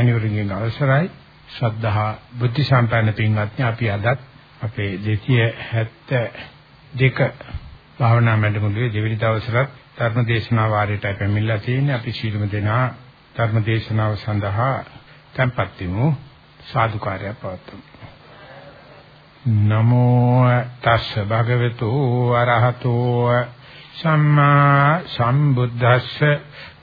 මෑණිවරුන්ගේ අවසරයි. ශ්‍රද්ධා බුද්ධ සම්පන්න පින්වත්නි අපි අදත් අපේ 272 භාවනා මණ්ඩලයේ දෙවෙනි දවසට ධර්ම දේශනා වාරයට පැමිණලා තියෙන්නේ. අපි ශීලමු දෙනා ධර්ම දේශනාව සඳහා tempත් වෙමු. සාදුකාරය පවතුමු නමෝ තස්ස භගවතු අරහතෝ සම්මා සම්බුද්දස්ස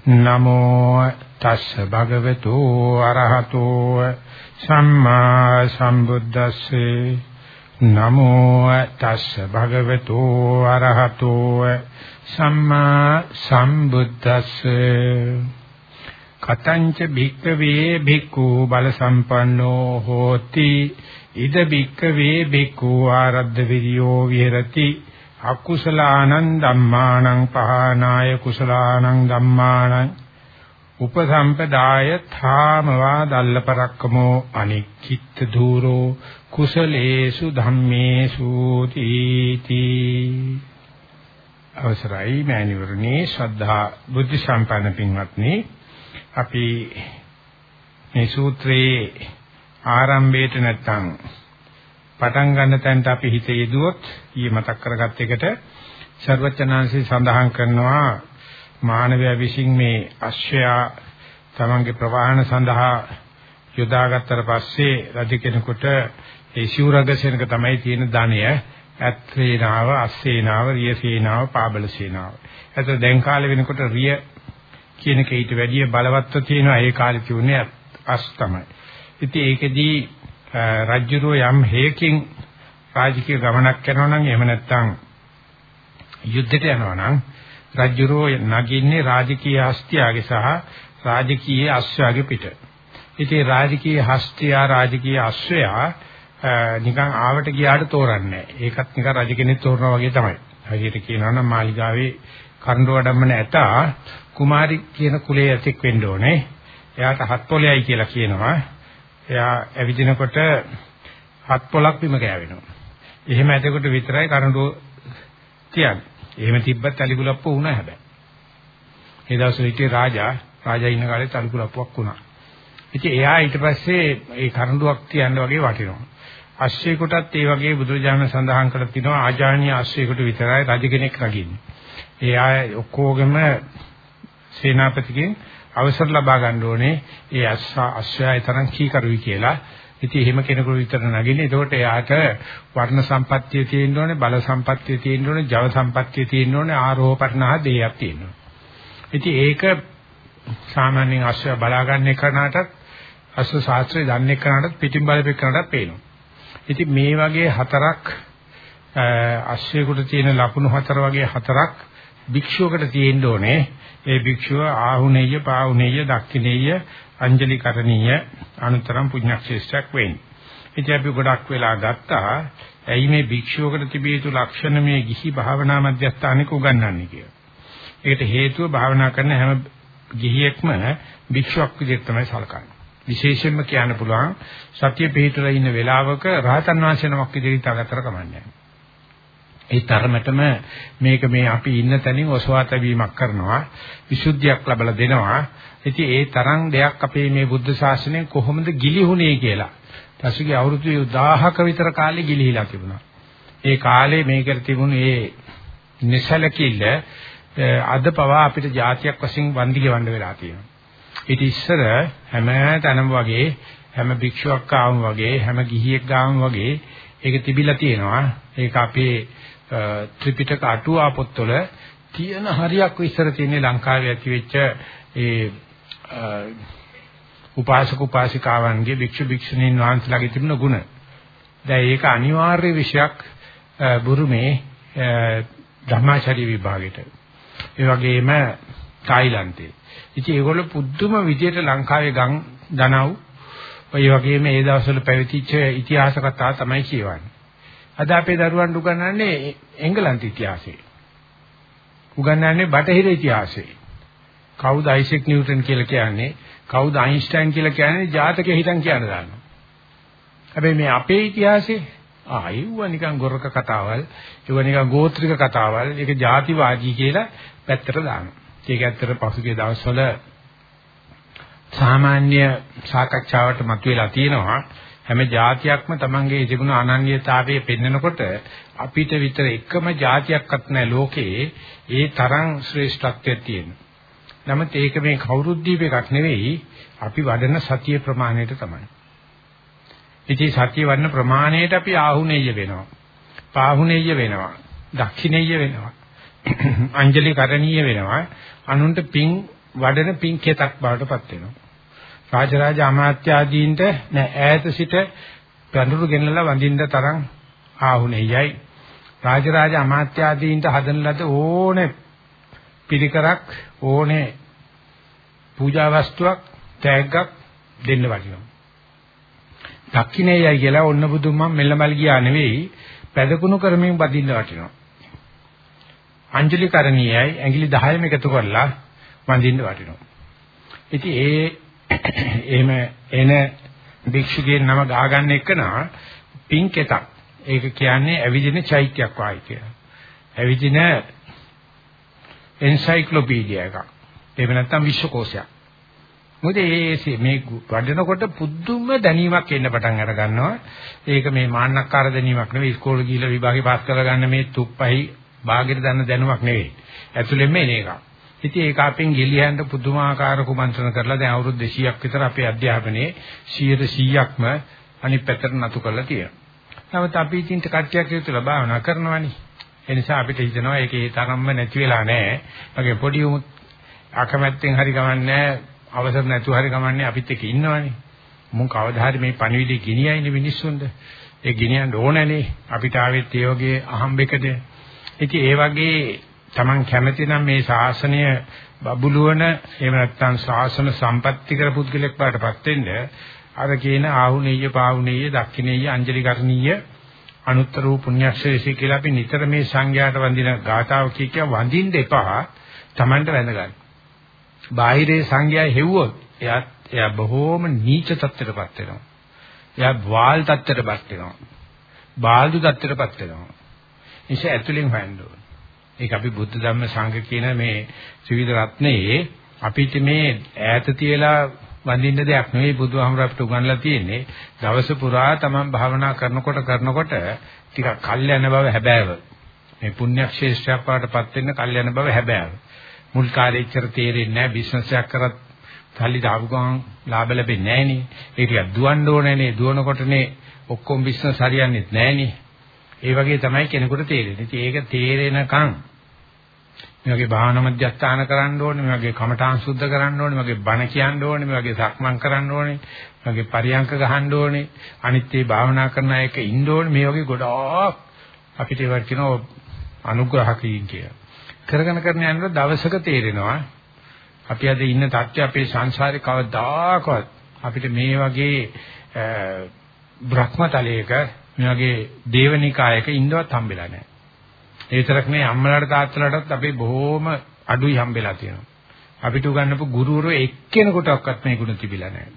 නමෝ තස්ස භගවතු අරහතෝ සම්මා සම්බුද්දස්සේ. නමෝ තස්ස භගවතු අරහතෝ සම්මා සම්බුද්දස්සේ. කතංච භික්ඛවේ භික්ඛු බල සම්පන්නෝ හෝති. ඉද භික්ඛවේ භික්ඛු ආරද්ධ විරියෝ විහෙරති. අකුසලානං ධම්මානං පහනාය කුසලානං ධම්මානං උපසම්පදාය ථාමවා දල්ලපරක්කමෝ අනික්කිට ධූරෝ කුසලේසු ධම්මේසු තීති. අවසරයි මෑණිවරණි ශ්‍රද්ධා බුද්ධ සම්පන්න පින්වත්නි. අපි මේ සූත්‍රයේ ආරම්භයේට නැත්තම් පටන් ගන්න තැනට අපි හිත යෙදුවොත් ඊ මතක් කරගත් එකට ਸਰවචනාංශي සඳහන් කරනවා මානවයා විසින් මේ අශ්වයා තමන්ගේ ප්‍රවාහන සඳහා යොදාගත්තට පස්සේ රජ කෙනෙකුට ඒ සිවුරගසෙනක තමයි තියෙන ධනය ඇත්සේනාව අස්සේනාව රියසේනාව පාබලසේනාව. එතකොට දැන් කාලේ වෙනකොට රිය කියන කීට වැඩිය බලවත්ව තියෙනවා ඒ කාලේ තිබුණේ අස් තමයි. ඉතින් ඒකෙදී රජ්ජුරුව යම් හේකින් රාජකීය ගමනක් කරනවා නම් එහෙම නැත්නම් යුද්ධයට යනවා නම් රජ්ජුරුව නගින්නේ රාජකීය හස්තියාගේ සහ රාජකීය අශ්වයාගේ පිට. ඉතින් රාජකීය හස්තියා රාජකීය අශ්වයා නිකන් ආවට ගියාට තෝරන්නේ නැහැ. ඒකත් නිකන් රජ කෙනෙක් තෝරනවා වගේ තමයි. හරියට කියනවා නම් මාලිගාවේ කරඬුව වඩම්මන ඇතා කුමාරි කියන කුලයේ ඇතෙක් වෙන්න ඕනේ. එයාට හත් පොලයයි කියලා කියනවා. එයා ඇවිදිනකොට හත් පොලක් බිම ගෑවෙනවා. එහෙම ඇතෙකුට විතරයි කරඬුව තියන්නේ. එහෙම තිබ්බත් අලිගුලප්ප වුණා හැබැයි. ඒ දවස්වල හිටියේ රාජා, රාජා ඉන්න කාලේ අලිගුලප්පක් වුණා. ඉතින් එයා ඊට පස්සේ ඒ කරඬුවක් තියන්න වගේ වටිනවා. අශ්වයෙකුටත් ඒ වගේ බුදුරජාණන් සඳහන් කරලා තිනවා ආජානීය අශ්වයෙකුට විතරයි රජ කෙනෙක් රකින්නේ. එයා ඔක්කොගෙම සේනාපතිගෙන් අවසර ලබා ගන්න ඕනේ ඒ අශ්වයා තරම් කීකරුයි කියලා. ඉතින් එහෙම කෙනෙකුට විතර නගින්නේ. එතකොට එයාට වර්ණ සම්පත්තිය තියෙන්න ඕනේ, බල සම්පත්තිය තියෙන්න ඕනේ, ජව සම්පත්තිය තියෙන්න ඕනේ, ආරෝපණහ දෙයක් තියෙන්න ඕනේ. ඉතින් ඒක සාමාන්‍යයෙන් අශ්වය බලා ගන්න එකනටත් අශ්ව ශාස්ත්‍රය දන්නේ එකනටත් පිටින් බලපෙන්නටත් පේනවා. ඉතින් මේ වගේ හතරක් අශ්වයකට තියෙන ලකුණු හතර වගේ හතරක් භික්ෂුවකට තියෙන්න ඕනේ. ඒ භික්ෂුව ආහුනේය, පාහුනේය, දක්ඛිනේය, අංජලි කරණීය අනුතරම් පුණ්‍යක්ෂේත්‍රයක් වෙන්නේ. ඉතින් අපි ගොඩක් වෙලා ගත්තා ඇයි මේ භික්ෂුවකට තිබිය යුතු ලක්ෂණ මේ ගිහි භාවනා මධ්‍යස්ථානික උගන්වන්නේ කියලා. ඒකට හේතුව භාවනා කරන හැම ගිහියෙක්ම භික්ෂුවක් විදිහට තමයි සලකන්නේ. විශේෂයෙන්ම කියන්න පුළුවන් සත්‍ය පිළිතුරේ ඉන්න වෙලාවක රහතන් වහන්සේ නමක් විදිහට අගතර කමන්නේ. ඒ තරමටම මේක මේ අපි ඉන්න තැනින් ඔසවා තැබීමක් කරනවා විසුද්ධියක් ලැබලා දෙනවා. ඉතින් ඒ තරම් දෙයක් අපේ මේ බුද්ධ ශාසනය කොහොමද ගිලිහුනේ කියලා. පසුගිය අවුරුදු 1000ක විතර කාලේ ගිලිහිලා තිබුණා. ඒ කාලේ මේකට තිබුණු ඒ නිසලකිල්ල අද පවා අපිට જાතියක් වශයෙන් වන්දි ගෙවන්න වෙලා තියෙනවා. ඊට ඉස්සර හැම තැනම වගේ හැම භික්ෂුවක් ආවම වගේ හැම ගිහියෙක් ගාම වගේ ඒක තිබිලා තියෙනවා. ඒක අපේ ත්‍රිපිටක අටුවා පොත්වල තියෙන හරියක් විස්තර තියෙන්නේ ලංකාවේ ඇති වෙච්ච ඒ උපාසක උපාසිකාවන්ගේ භික්ෂු භික්ෂුණීන් වහන්සේලාගේ තිබුණ ගුණ. දැන් ඒක අනිවාර්ය විෂයක් බුරුමේ ධර්මාචාර්ය විභාගෙට. ඒ වගේම තායිලන්තේ. ඉතින් ඒගොල්ලෝ පුදුම විදියට ලංකාවේ ගම් දනව් ඔය වගේම ඒ දවස්වල පැවතිච්ච ඉතිහාස කතා තමයි කියවන්නේ. අද අපේ දරුවන් උගන්වන්නේ එංගලන්ත ඉතිහාසය. උගන්වන්නේ බටහිර ඉතිහාසය. කවුද අයිසෙක් නිව්ටන් කියලා කියන්නේ? කවුද අයින්ස්ටයින් කියලා කියන්නේ? ජාතකයේ හිටන් කියන දානවා. හැබැයි මේ අපේ ඉතිහාසයේ ආ ඒව නිකන් ගොරක කතාවල්, ඒව නිකන් ගෝත්‍රික කතාවල්, ඒක ಜಾතිවාදී කියලා පැත්තට දානවා. ඒක ඇත්තට පසුගිය දවස්වල සාමාන්‍ය සාකච්ඡාවට මතුවලා තියෙනවා හැම જાතියක්ම Tamange තිබුණු අනන්‍යතාවයේ පෙන්නකොට අපිට විතර එකම જાතියක්වත් නැහැ ලෝකේ ඒ තරම් ශ්‍රේෂ්ඨත්වයක් තියෙන. නමුත් ඒක මේ කවුරුත් දීප එකක් නෙවෙයි අපි වඩන සතිය ප්‍රමාණයට තමයි. ඉතින් සතිය වඩන ප්‍රමාණයට අපි ආහුනේය වෙනවා. පාහුනේය වෙනවා. දක්ෂිනේය වෙනවා. අංජලි කරණීය වෙනවා. අනුන්ට පිං වඩන පිං කෙතක් බවට පත් වෙනවා. රාජරාජ අමාත්‍ය ආදීන්ට නෑ ඈත සිට පඳුරු ගෙනලා වඳින්න තරම් ආහුනේයයි. රාජරාජ අමාත්‍ය ආදීන්ට හදන ලද ඕනේ පිළිකරක් ඕනේ පූජා වස්තුවක් තෑග්ගක් දෙන්න වටිනවා. දක්ෂිනේයයි කියලා ඔන්න බුදුන් මම මෙල්ලමල් ගියා නෙවෙයි පැදකුණු කරමින් බදින්න වටිනවා. අංජලි කරණීයයි ඇඟිලි 10ම එකතු කරලා වඳින්න වටිනවා. ඉතින් ඒ එහෙම එන භික්ෂුගේ නම ගාගන්න එකනා පින්කෙතක්. ඒක කියන්නේ ඇවිදින චෛත්‍යයක් වගේ කියලා. ඇවිදින එන්සයික්ලෝපීඩියා එකක්. එහෙම නැත්නම් විශ්වකෝෂයක්. මොකද මේ මේ වඩනකොට පුදුම දැනීමක් එන්න පටන් අර ගන්නවා. ඒක මේ මාන්නක්කාර දැනීමක් නෙවෙයි ඉස්කෝලේ ගිහිල්ලා විභාගේ පාස් කරගන්න මේ තුප්පහයි භාගෙට දන්න දැනුමක් නෙවෙයි. ඇතුළෙන්ම එන එකක්. ඉතින් ඒක අපෙන් ගෙලියන්න පුදුමාකාර කුමන්ත්‍රණ කරලා දැන් අවුරුදු 200ක් විතර අපේ අධ්‍යාපනයේ 100%ක්ම අනිත් පැත්තට නතු කරලා තියෙනවා. නමුත් අපි ඉතින් කට්ටියක් විතර භාවනා කරනවානේ. ඒ නිසා අපිට හිතෙනවා ඒකේ තරම්ම නැති වෙලා නැහැ. වගේ පොඩි උමුත් අකමැත්තෙන් හරි ගමන්නේ අවසර නැතුව හරි ගමන්නේ අපිත් එක්ක ඉන්නවනේ. මුන් කවදා හරි මේ පණිවිඩය ගෙනියයිනේ මිනිස්සුන්ට. ඒ ගෙනියන්න ඕනනේ. අපිට ආවෙත් ඒ වගේ අහම්බෙකද. ඉතින් ඒ වගේ Taman කැමති නම් මේ ශාසනය බබළුවන එහෙම නැත්නම් ශාසන සම්පත්‍ති කර පුද්ගලෙක් බාටපත් වෙන්න අර කියන ආහුනේය පාහුනේය දක්ඛිනේය අංජලි කරණීය අනුත්තර වූ පුණ්‍යක්ෂේසී කියලා අපි නිතර මේ සංඝයාට වඳින ගාතාව කිය කිය වඳින්න එපා Tamanට වැඳගන්න. බාහිරේ සංඝයා හෙව්වොත් එයා එයා බොහෝම නීච තත්ත්වයටපත් වෙනවා. එයා වාල් තත්ත්වයටපත් වෙනවා. බාල්දු තත්ත්වයටපත් වෙනවා. නිසා ඇතුලෙන් හොයන්න ඕන. ඒක අපි බුද්ධ ධම්ම සංඝ කියන මේ ත්‍රිවිධ රත්නයේ අපිට මේ ඈත තියලා වඳින්න දෙයක් නෙවෙයි බුදුහාමර අපිට උගන්ලා තියෙන්නේ. දවස පුරා තමන් භාවනා කරනකොට කරනකොට ටිකක් කල් යන බව හැබෑව. මේ පුණ්‍යක්ෂේත්‍රයක් වඩටපත් වෙන්න කල් යන බව හැබෑව. මුල් කාලේ ඉච්චර තේරෙන්නේ නැහැ බිස්නස් එකක් කරත් සල්ලි දාපු ගමන් ලාභ ලැබෙන්නේ නැහනේ ඒ ටික දුවන්න ඕනේනේ දුවනකොටනේ ඔක්කොම බිස්නස් හරියන්නේ නැහනේ. ඒ වගේ තමයි කෙනෙකුට තේරෙන්නේ. ඉතින් ඒක තේරෙනකන් මේ වගේ භාවනා මධ්‍යස්ථාන කරන්න ඕනේ, මේ වගේ කමඨාන් සුද්ධ කරන්න ඕනේ, මේ වගේ බණ කියන්න ඕනේ, මේ වගේ සක්මන් කරන්න ඕනේ, මේ වගේ පරියංක ගහන්න ඕනේ, අනිත්‍ය භාවනා කරන අයක ඉන්න ඕනේ, මේ වගේ ගොඩාක් අපිට ඒවට කියනවා අනුග්‍රහකීන් කියලා. කරගෙන කරන යනකොට දවසක තේරෙනවා අපි අද ඉන්න තත්ත්වය අපේ සංසාරේ කවදාකවත් අපිට මේ වගේ බ්‍රහ්මතලයක මේ වගේ දේවනිකායක ඉන්නවත් හම්බෙලා නැහැ. ඒ විතරක් නෙවෙයි අම්මලාට තාත්තලාටත් අපි බොහොම අඩුයි හම්බෙලා තියෙනවා. අපිට උගන්වපු ගුරුවරෝ එක්කෙනෙකුටවත් මේ ගුණ තිබිලා නැහැ.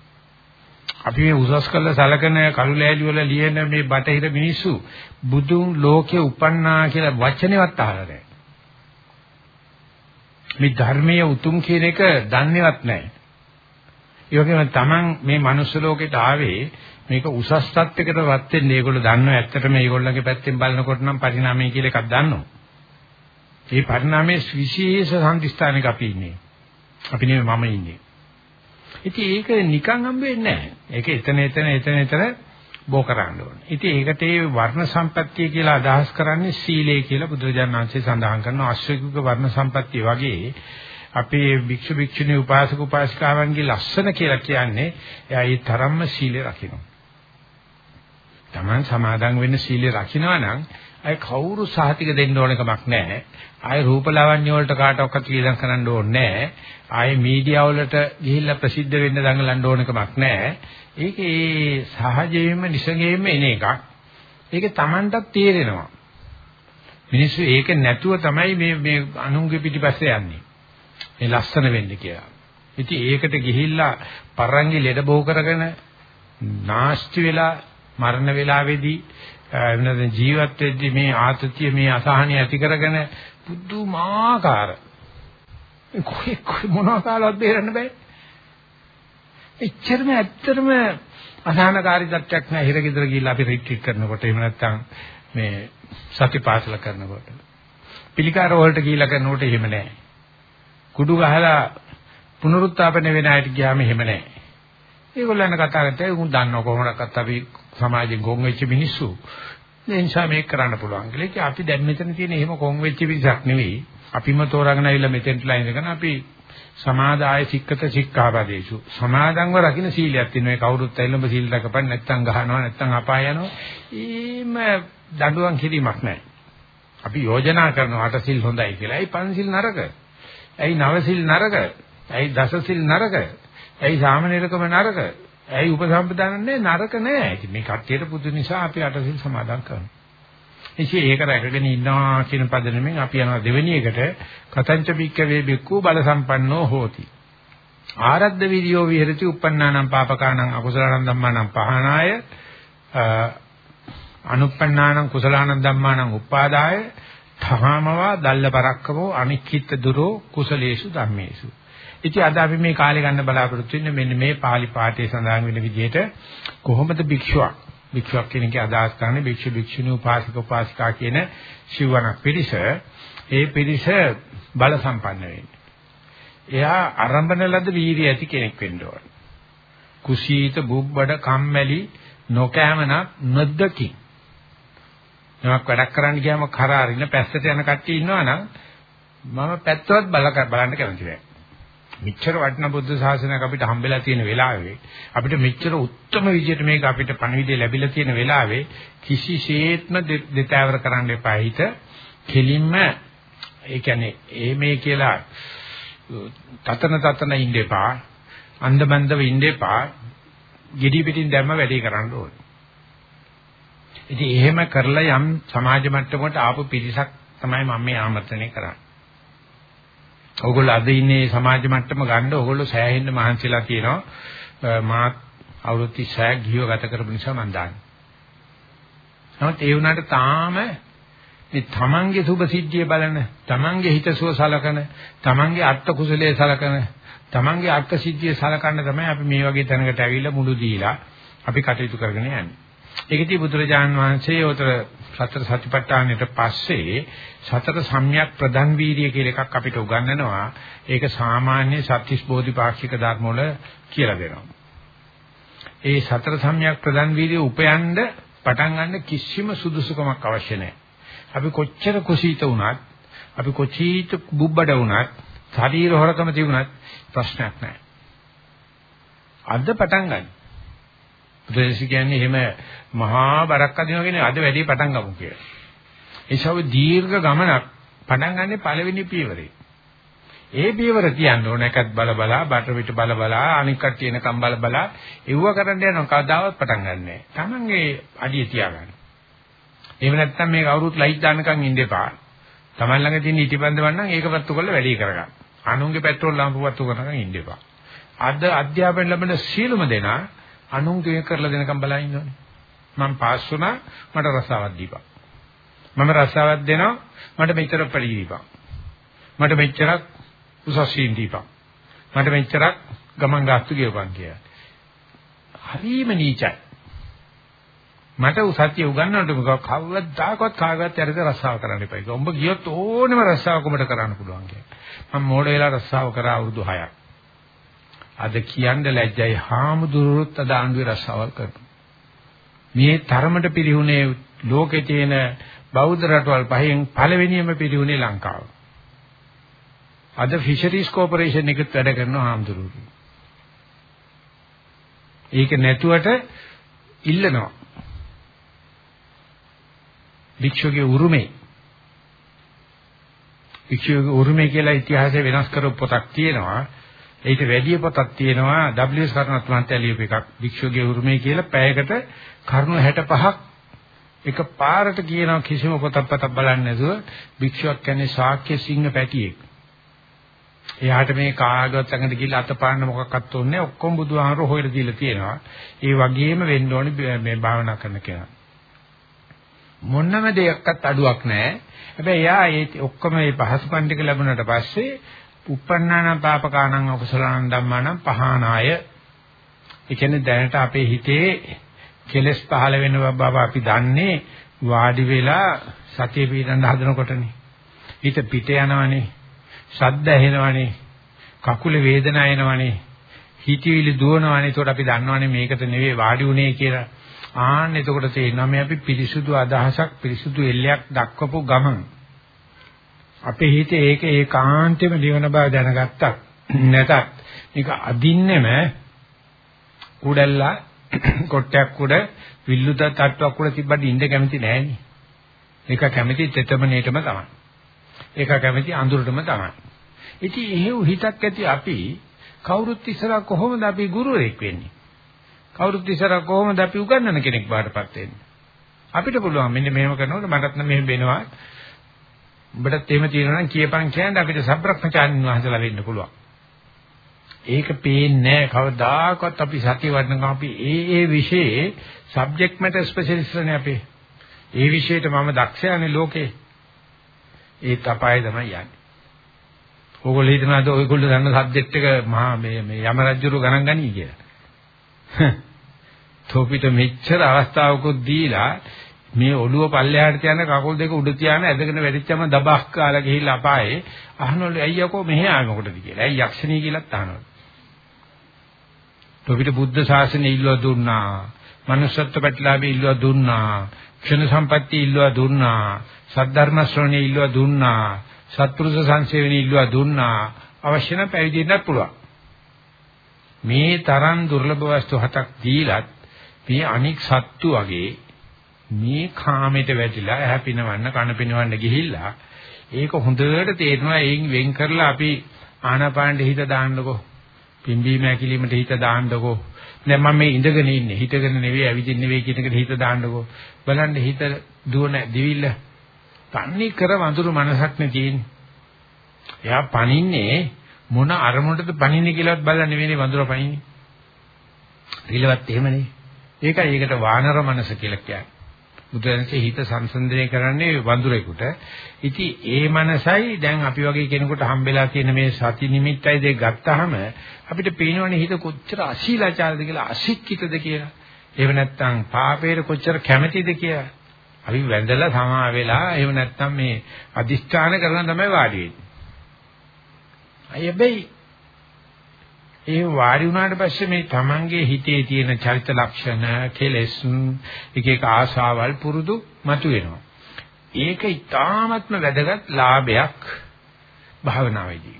අපි මේ උසස් කළ සලකන කළු ලෑලි වල ලියන මේ බටහිර මිනිස්සු බුදුන් ලෝකේ උපන්නා කියලා වචනේවත් අහලා නැහැ. මේ ධර්මයේ උතුම් කියන එක දන්නේවත් නැහැ. ඒ වගේම තමන් මේ මනුස්ස ලෝකෙට ආවේ මේක උසස් තත්යකටවත් වෙන්නේ ඒගොල්ලෝ දන්නවා ඇත්තටම මේගොල්ලන්ගේ පැත්තෙන් බලනකොට නම් පරිණාමය කියලා එකක් දන්නවා. මේ පරිණාමයේ විශේෂ සම්දිස්ථානයක අපි ඉන්නේ. අපි නෙමෙයි මම ඉන්නේ. ඉතින් ඒක නිකන් හම්බ වෙන්නේ නැහැ. ඒක එතන එතන එතන එතන බෝ කරන්න ඕනේ. ඉතින් ඒකට ඒ වර්ණ සම්පත්තිය කියලා අදහස් කරන්නේ සීලය කියලා බුදුරජාණන් වහන්සේ සඳහන් කරන ආශ්‍රිතික වර්ණ සම්පත්තිය වගේ අපේ භික්ෂු භික්ෂුණී උපාසක උපාසිකාවන්ගේ ලස්සන කියලා කියන්නේ එයා ඒ තරම්ම සීලය රකින්න. Taman සමාදන් වෙන්න සීලය රකින්නවා නම් අය කවුරු සහතික දෙන්න ඕන කමක් නැහැ. ආයේ රූපලාවන්‍ය වලට කාටවත් වියදම් කරන්න ඕනේ නැහැ. ආයේ මීඩියා වලට ගිහිල්ලා ප්‍රසිද්ධ වෙන්න දඟලන්න ඕන කමක් නැහැ. ඒක ඒ සහජයෙන්ම නිසගෙයෙන්ම එන එකක්. ඒක Tamanටත් තේරෙනවා. මිනිස්සු ඒක නැතුව තමයි මේ මේ අනුන්ගේ පිටිපස්සේ යන්නේ. මේ ලස්සන වෙන්න කියලා. ඉතින් ඒකට ගිහිල්ලා පරංගි ලෙඩ බෝ කරගෙන නාස්ති වෙලා මරණ වේලාවේදී එන්නද ජීවත් වෙද්දී මේ ආතතිය මේ අසහනය ඇති කරගෙන පුදුමාකාර. කොයි කොයි මොනවා කාලවත් බේරන්න බෑ. එච්චරම ඇත්තටම අසහනකාරී තත්ත්වයක් නෑ. හිරගෙදර ගිහිල්ලා අපි රිට්‍රීට් කරනකොට එහෙම නැත්නම් මේ සතිපාසල කරනකොට. පිළිකාර වලට ගිහිල්ලා කරනකොට එහෙම නෑ. කුඩු ගහලා පුනරුත්ථාපන වෙන අයට ගියාම එහෙම නෑ. ඒගොල්ලන් කතා කරද්දී උන් දන්නව කොහොමදක්වත් අපි සමාජයෙන් ගොන් වෙච්ච මිනිස්සු ඒ නිසා මේක කරන්න පුළුවන් කියලා. ඒක අපි දැන් මෙතන තියෙන එහෙම කොන් වෙච්ච පිරිසක් නෙවෙයි. අපිම තෝරාගෙන ආවිල්ලා මෙතෙන්ටලා ඉඳගෙන අපි සමාදාය සික්කත සික්ඛාපදේශු සමාදන්ව රකින්න සීලයක් තියෙනවා. ඒ කවුරුත් ඇවිල්ලා ඔබ සීල් රකපන් නැත්නම් ගහනවා නැත්නම් අපාය යනවා. ඊම දඬුවම් කිරීමක් නැහැ. අපි යෝජනා කරනවා අට සිල් හොඳයි කියලා. ඇයි පන්සිල් නරක? ඇයි නව සිල් නරක? ඇයි දස සිල් නරක? ඇයි සාමනීරකම නරක? ඇයි උපසම්පදානන්නේ නරක නෑ. ඉතින් මේ කට්ටියට පුදු නිසා අපි අටසිල් සමාදන් කරනවා. ඉතින් ඒක රැකගෙන ඉන්නවා කියන පදනමෙන් අපි යනවා දෙවෙනි එකට කතංච බික්කවේ බික්කු බල සම්පන්නෝ හෝති. ආරද්ධ විදියෝ විහෙරති uppannānaṁ pāpakānaṁ akusalaṇaṁ dhammānaṁ pahānāya අනුප්පන්නානං කුසලානං ධම්මානං උපාදාය ධාමවා දල්ල පරක්කමෝ අනික්කිට දුරෝ කුසලේසු ධම්මේසු ඉතින් අද අපි මේ කාලේ ගන්න බලාපොරොත්තු වෙන්නේ මෙන්න මේ pāli පාඨයේ සඳහන් වෙන විදිහට කොහොමද භික්ෂුවක් භික්ෂුවක් කියන එකේ අදහස් කරන්නේ භික්ෂු භික්ෂුණී උපාසික උපාසිකා කියන ශිවණක් පිරිස ඒ පිරිස බල සම්පන්න වෙන්නේ. එයා ආරම්භන ලද වීරිය ඇති කෙනෙක් වෙන්න ඕන. කුසීත බුබ්බඩ කම්මැලි නොකෑමන නොදකි. නමක් වැඩක් කරන්න ගියාම කරාරින පැත්තට යන කට්ටිය ඉන්නවනම් මම පැත්තවත් බලන්න කැමති නැහැ. මෙච්චර වටිනා බුද්ධ ශාසනයක් අපිට හම්බෙලා තියෙන වෙලාවේ අපිට මෙච්චර උත්තරම විදියට මේක අපිට පණිවිඩය ලැබිලා තියෙන වෙලාවේ කිසිසේත්ම දෙතෑවර කරන්න එපා. හිත කෙලින්ම ඒ කියන්නේ ඒ මේ කියලා තතන තතන ඉන්න එපා අන්දමන්දව ඉන්න එපා gedi pitin දැම්ම වැඩේ කරන්න ඕනේ. ඉතින් එහෙම කරලා යම් සමාජ මට්ටමකට ආපු පිරිසක් තමයි මම මේ ආමන්ත්‍රණය කරන්නේ. ඕගොල්ලෝ අද ඉන්නේ සමාජ මට්ටම ගන්න ඕගොල්ලෝ සෑහෙන්න මහන්සිලා තියෙනවා මාත් අවුරුදු 36ක් ගිහිව ගත කරපු නිසා මම දාන්නේ. නමුත් ඒ වුණාට තාම මේ තමන්ගේ සුභ සිද්ධිය බලන, තමන්ගේ හිතසුව සලකන, තමන්ගේ අර්ථ කුසලයේ සලකන, තමන්ගේ අර්ථ සිද්ධිය සලකන්න තමයි අපි මේ වගේ තැනකට ඇවිල්ලා මුළු දීලා අපි කටයුතු කරගෙන යන්නේ. ඒකදී බුදුරජාන් වහන්සේ උතර සතර සතිපට්ඨානෙට පස්සේ සතර සම්‍යක් ප්‍රධාන වීර්ය කියලා එකක් අපිට උගන්වනවා. ඒක සාමාන්‍ය සත්‍තිස් බෝධිපාක්ෂික ධර්ම වල කියලා දෙනවා. ඒ සතර සම්‍යක් ප්‍රධාන වීර්ය උපයන්න පටන් ගන්න කිසිම සුදුසුකමක් අවශ්‍ය නැහැ. අපි කොච්චර කුසීත වුණත්, අපි කොචීත බුබ්බඩ වුණත්, ශරීර හොරකම තිබුණත් ප්‍රශ්නයක් නැහැ. අද පටන් ගන්න. බුදුරජාණන් කියන්නේ එහෙම මහා බරක් අදිනවා කියන්නේ අද වැඩි පටන් ගමු කියලා. ඒසව දීර්ඝ ගමනක් පටන් ගන්නෙ පළවෙනි පියවරේ. ඒ පියවර කියන්න ඕන එකත් බල බලා බටර පිට බල බලා අනික් කට්ටිය එනකම් බල බලා එව්ව කරන්න යනවා කවදාවත් පටන් ගන්නෑ. Tamange අඩිය තියාගන්න. එහෙම නැත්නම් මේක අවුරුත් ලයිට් දාන්නකම් ඉන්න එපා. Taman ළඟ තියෙන ඉටිබන්දවන් නම් ඒක පත්තු කරලා වැඩි කරගන්න. අනුන්ගේ පෙට්‍රෝල් ලාම්පු පත්තු කරනකම් ඉන්න එපා. අද අධ්‍යාපනය ලැබෙන සීලම දෙනා අනුන්ගේ කරලා දෙනකම් බලා ඉන්නෝනේ. මම පාස් වුණා මට රසාවක් දීපන්. මම රසාවක් දෙනවා මට මෙච්චර පඩි දීපන්. මට මෙච්චරක් උසස් වීම දීපන්. මට මෙච්චරක් ගමන් ගාස්තු ගෙවපන් කියලා. හරිම නීචයි. මට උසත්ය උගන්වන්නට මොකක් කවදාකවත් කාගවත් යරිද රස්සාව කරන්න එපා. ඒක උඹ ගියොත් ඕනෙම රස්සාවක උඹට කරන්න පුළුවන් කියලා. මම මෝඩ වෙලා රස්සාව කරා අවුරුදු 6ක්. අද කියන්න ලැජ්ජයි හාමුදුරුවොත් අද ආණ්ඩුවේ රස්සාවල් කරනවා. මේ තරමට පිරිහුනේ ලෝකේ තියෙන බෞද්ධ රටවල් පහෙන් පළවෙනියම පිරිහුනේ ලංකාව. අද ෆිෂරිස් කෝපරේෂන් එකත් වැඩ කරනවා හාමුදුරුවෝ. ඒක නැතුවට ඉල්ලනවා. භික්ෂුවගේ උරුමේ භික්ෂුවගේ උරුමේ කියලා ඉතිහාසය වෙනස් කරපු පොතක් තියෙනවා. ඊට වැඩි පොතක් තියෙනවා W.S. කරුණාත් මහත්තයා ලියපු එකක්. භික්ෂුවගේ උරුමය කියලා පැයකට කරුණු 65ක් එක පාරට කියනවා කිසිම පොතක් පතක් බලන්නේ නැතුව භික්ෂුවක් කියන්නේ ශාක්‍ය සිංහ පැටියෙක්. එයාට මේ කාගවත් ළඟට ගිහිල්ලා අතපාන්න මොකක්වත් ඕනේ ඔක්කොම බුදුහාමර හොයලා දීලා තියෙනවා. ඒ වගේම වෙන්න ඕනේ මේ භාවනා කරන කෙනා. මොන්නම දෙයක්වත් අඩුවක් නැහැ. හැබැයි එයා ඒ ඔක්කොම මේ පහසුකම් ටික ලැබුණාට පස්සේ uppannānaṁ pāpakānaṁ akusalaṇaṁ dhammānaṁ pahānāya ඒ කියන්නේ දැනට අපේ හිතේ කෙලස් පහළ වෙන බව අපි දන්නේ වාඩි වෙලා සතිය පිටන්න හදනකොටනේ. හිත පිට යනවනේ. ශබ්ද ඇහෙනවනේ. කකුලේ වේදනාව එනවනේ. හිතවිලි දුවනවනේ. ඒකට අපි දන්නවනේ මේකට නෙවෙයි වාඩි උනේ කියලා. ආන්න එතකොට තේරෙනවා මේ අපි පිරිසුදු අදහසක් පිරිසුදු එල්ලයක් දක්වපු ගමන් අපේ හිතේ ඒක ඒකාන්තෙම දිවන බව දැනගත්තත් නැතත් මේක අදින්නෙම උඩල්ලා කොට්ටයක් උඩ විල්ලුද තට්ටුවක් උඩ තිබ්බට ඉන්න කැමති නෑනේ. ඒක කැමති තෙතමනේටම තමයි. ඒක කැමති අඳුරටම තමයි. ඉතින් එහෙව් හිතක් ඇති අපි කවුරුත් ඉස්සරහ කොහොමද අපි ගුරුවරයෙක් වෙන්නේ? කවුරුත් ඉස්සරහ කොහොමද අපි උගන්වන කෙනෙක් බාටපත් වෙන්නේ? අපිට පුළුවන් මෙන්න මෙහෙම කරනකොට මටත් නම් මෙහෙම වෙනවා. උඹටත් එහෙම තියෙනවා නම් කියපන් කියන්නේ අපිට සබ්‍රක්‍මචාරින් වහන්සලා වෙන්න පුළුවන්. ඒක පේන්නේ කවදාකවත් අපි සතිය වඩනකම් අපි ඒ ඒ විෂයේ සබ්ජෙක්ට් මැටර් ස්පෙෂලිස්ට්නේ අපි. ඒ විෂයට මම දක්ෂයානේ ලෝකේ. ඒ තපයි තමයි යන්නේ. ඕගොල්ලෝ හිතනවාද ඔයගොල්ලෝ දන්න සබ්ජෙක්ට් එක මහා මේ මේ යම රජුරු ගණන් ගනී කියලා. තෝපිට මෙච්චර අවස්ථාවකුත් දීලා මේ ඔළුව පල්ලෙහාට තියන කකුල් දෙක උඩ තියාන ඇදගෙන වැටිච්චම දබක් කාලා ගිහිල්ලා අපායේ අහනවලු අයියකෝ මෙහෙ ආවේ මොකටද කියලා. ඇයි යක්ෂණී කියලාත් අහනවලු. තෝපිට බුද්ධ ශාසනය ඉල්ලුවා දුන්නා. manussත්ව ප්‍රතිලාභය ඉල්ලුවා දුන්නා. ක්ෂණ සම්පatti ඉල්ලුවා දුන්නා. සද්ධර්ම ශ්‍රවණය ඉල්ලුවා දුන්නා. සත්පුරුෂ සංසේවණය ඉල්ලුවා දුන්නා. අවශ්‍ය නම් පැවිදි වෙන්නත් පුළුවන්. මේ තරම් දුර්ලභ වස්තු හතක් දීලත් මේ අනික් සත්තු වගේ මේ කාමයට වැටිලා ඇහැ පිනවන්න කන පිනවන්න ගිහිල්ලා ඒක හොඳට තේරෙනවා. එයින් වෙන් කරලා අපි ආනාපානෙ හිත දාන්නකෝ පිම්බීම ඇකිලීමට හිත දාන්නකෝ. දැන් මම මේ ඉඳගෙන ඉන්නේ හිතගෙන නෙවෙයි ඇවිදින්න නෙවෙයි කියන එකට හිත දාන්නකෝ. බලන්න හිත දුවන දිවිල්ල. තන්නේ කර වඳුරු මනසක් නේ තියෙන්නේ. එයා පනින්නේ මොන අරමුණටද පනින්නේ කියලාවත් බලන්නේ නෙවෙයි වඳුර පනින්නේ ඊළවත් එහෙමනේ. ඒකයි ඒකට වානර මනස කියලා කියන්නේ. බුදුරජාණන්සේ හිත සංසන්දනය කරන්නේ වඳුරෙකුට. ඉතින් ඒ මනසයි දැන් අපි වගේ කෙනෙකුට හම්බෙලා තියෙන මේ සති නිමිත්තයි දෙක ගත්තාම අපිට පේනවනේ හිත කොච්චර අශීලාචාරද කියලා අශික්කිතද කියලා. එහෙම නැත්නම් පාපේට කොච්චර කැමැතිද කියලා. අපි වැඳලා සමා වෙලා එහෙම නැත්නම් මේ අදිෂ්ඨාන කරන තමයි වාඩි වෙන්නේ. අය හැබැයි ඒ වාඩි වුණාට පස්සේ මේ Tamange හිතේ තියෙන චරිත ලක්ෂණ, කෙලෙස්, එක එක ආශාවල් පුරුදු මතුවෙනවා. ඒක ඊ타ත්ම වැදගත් ලාභයක් භාවනාවේදී.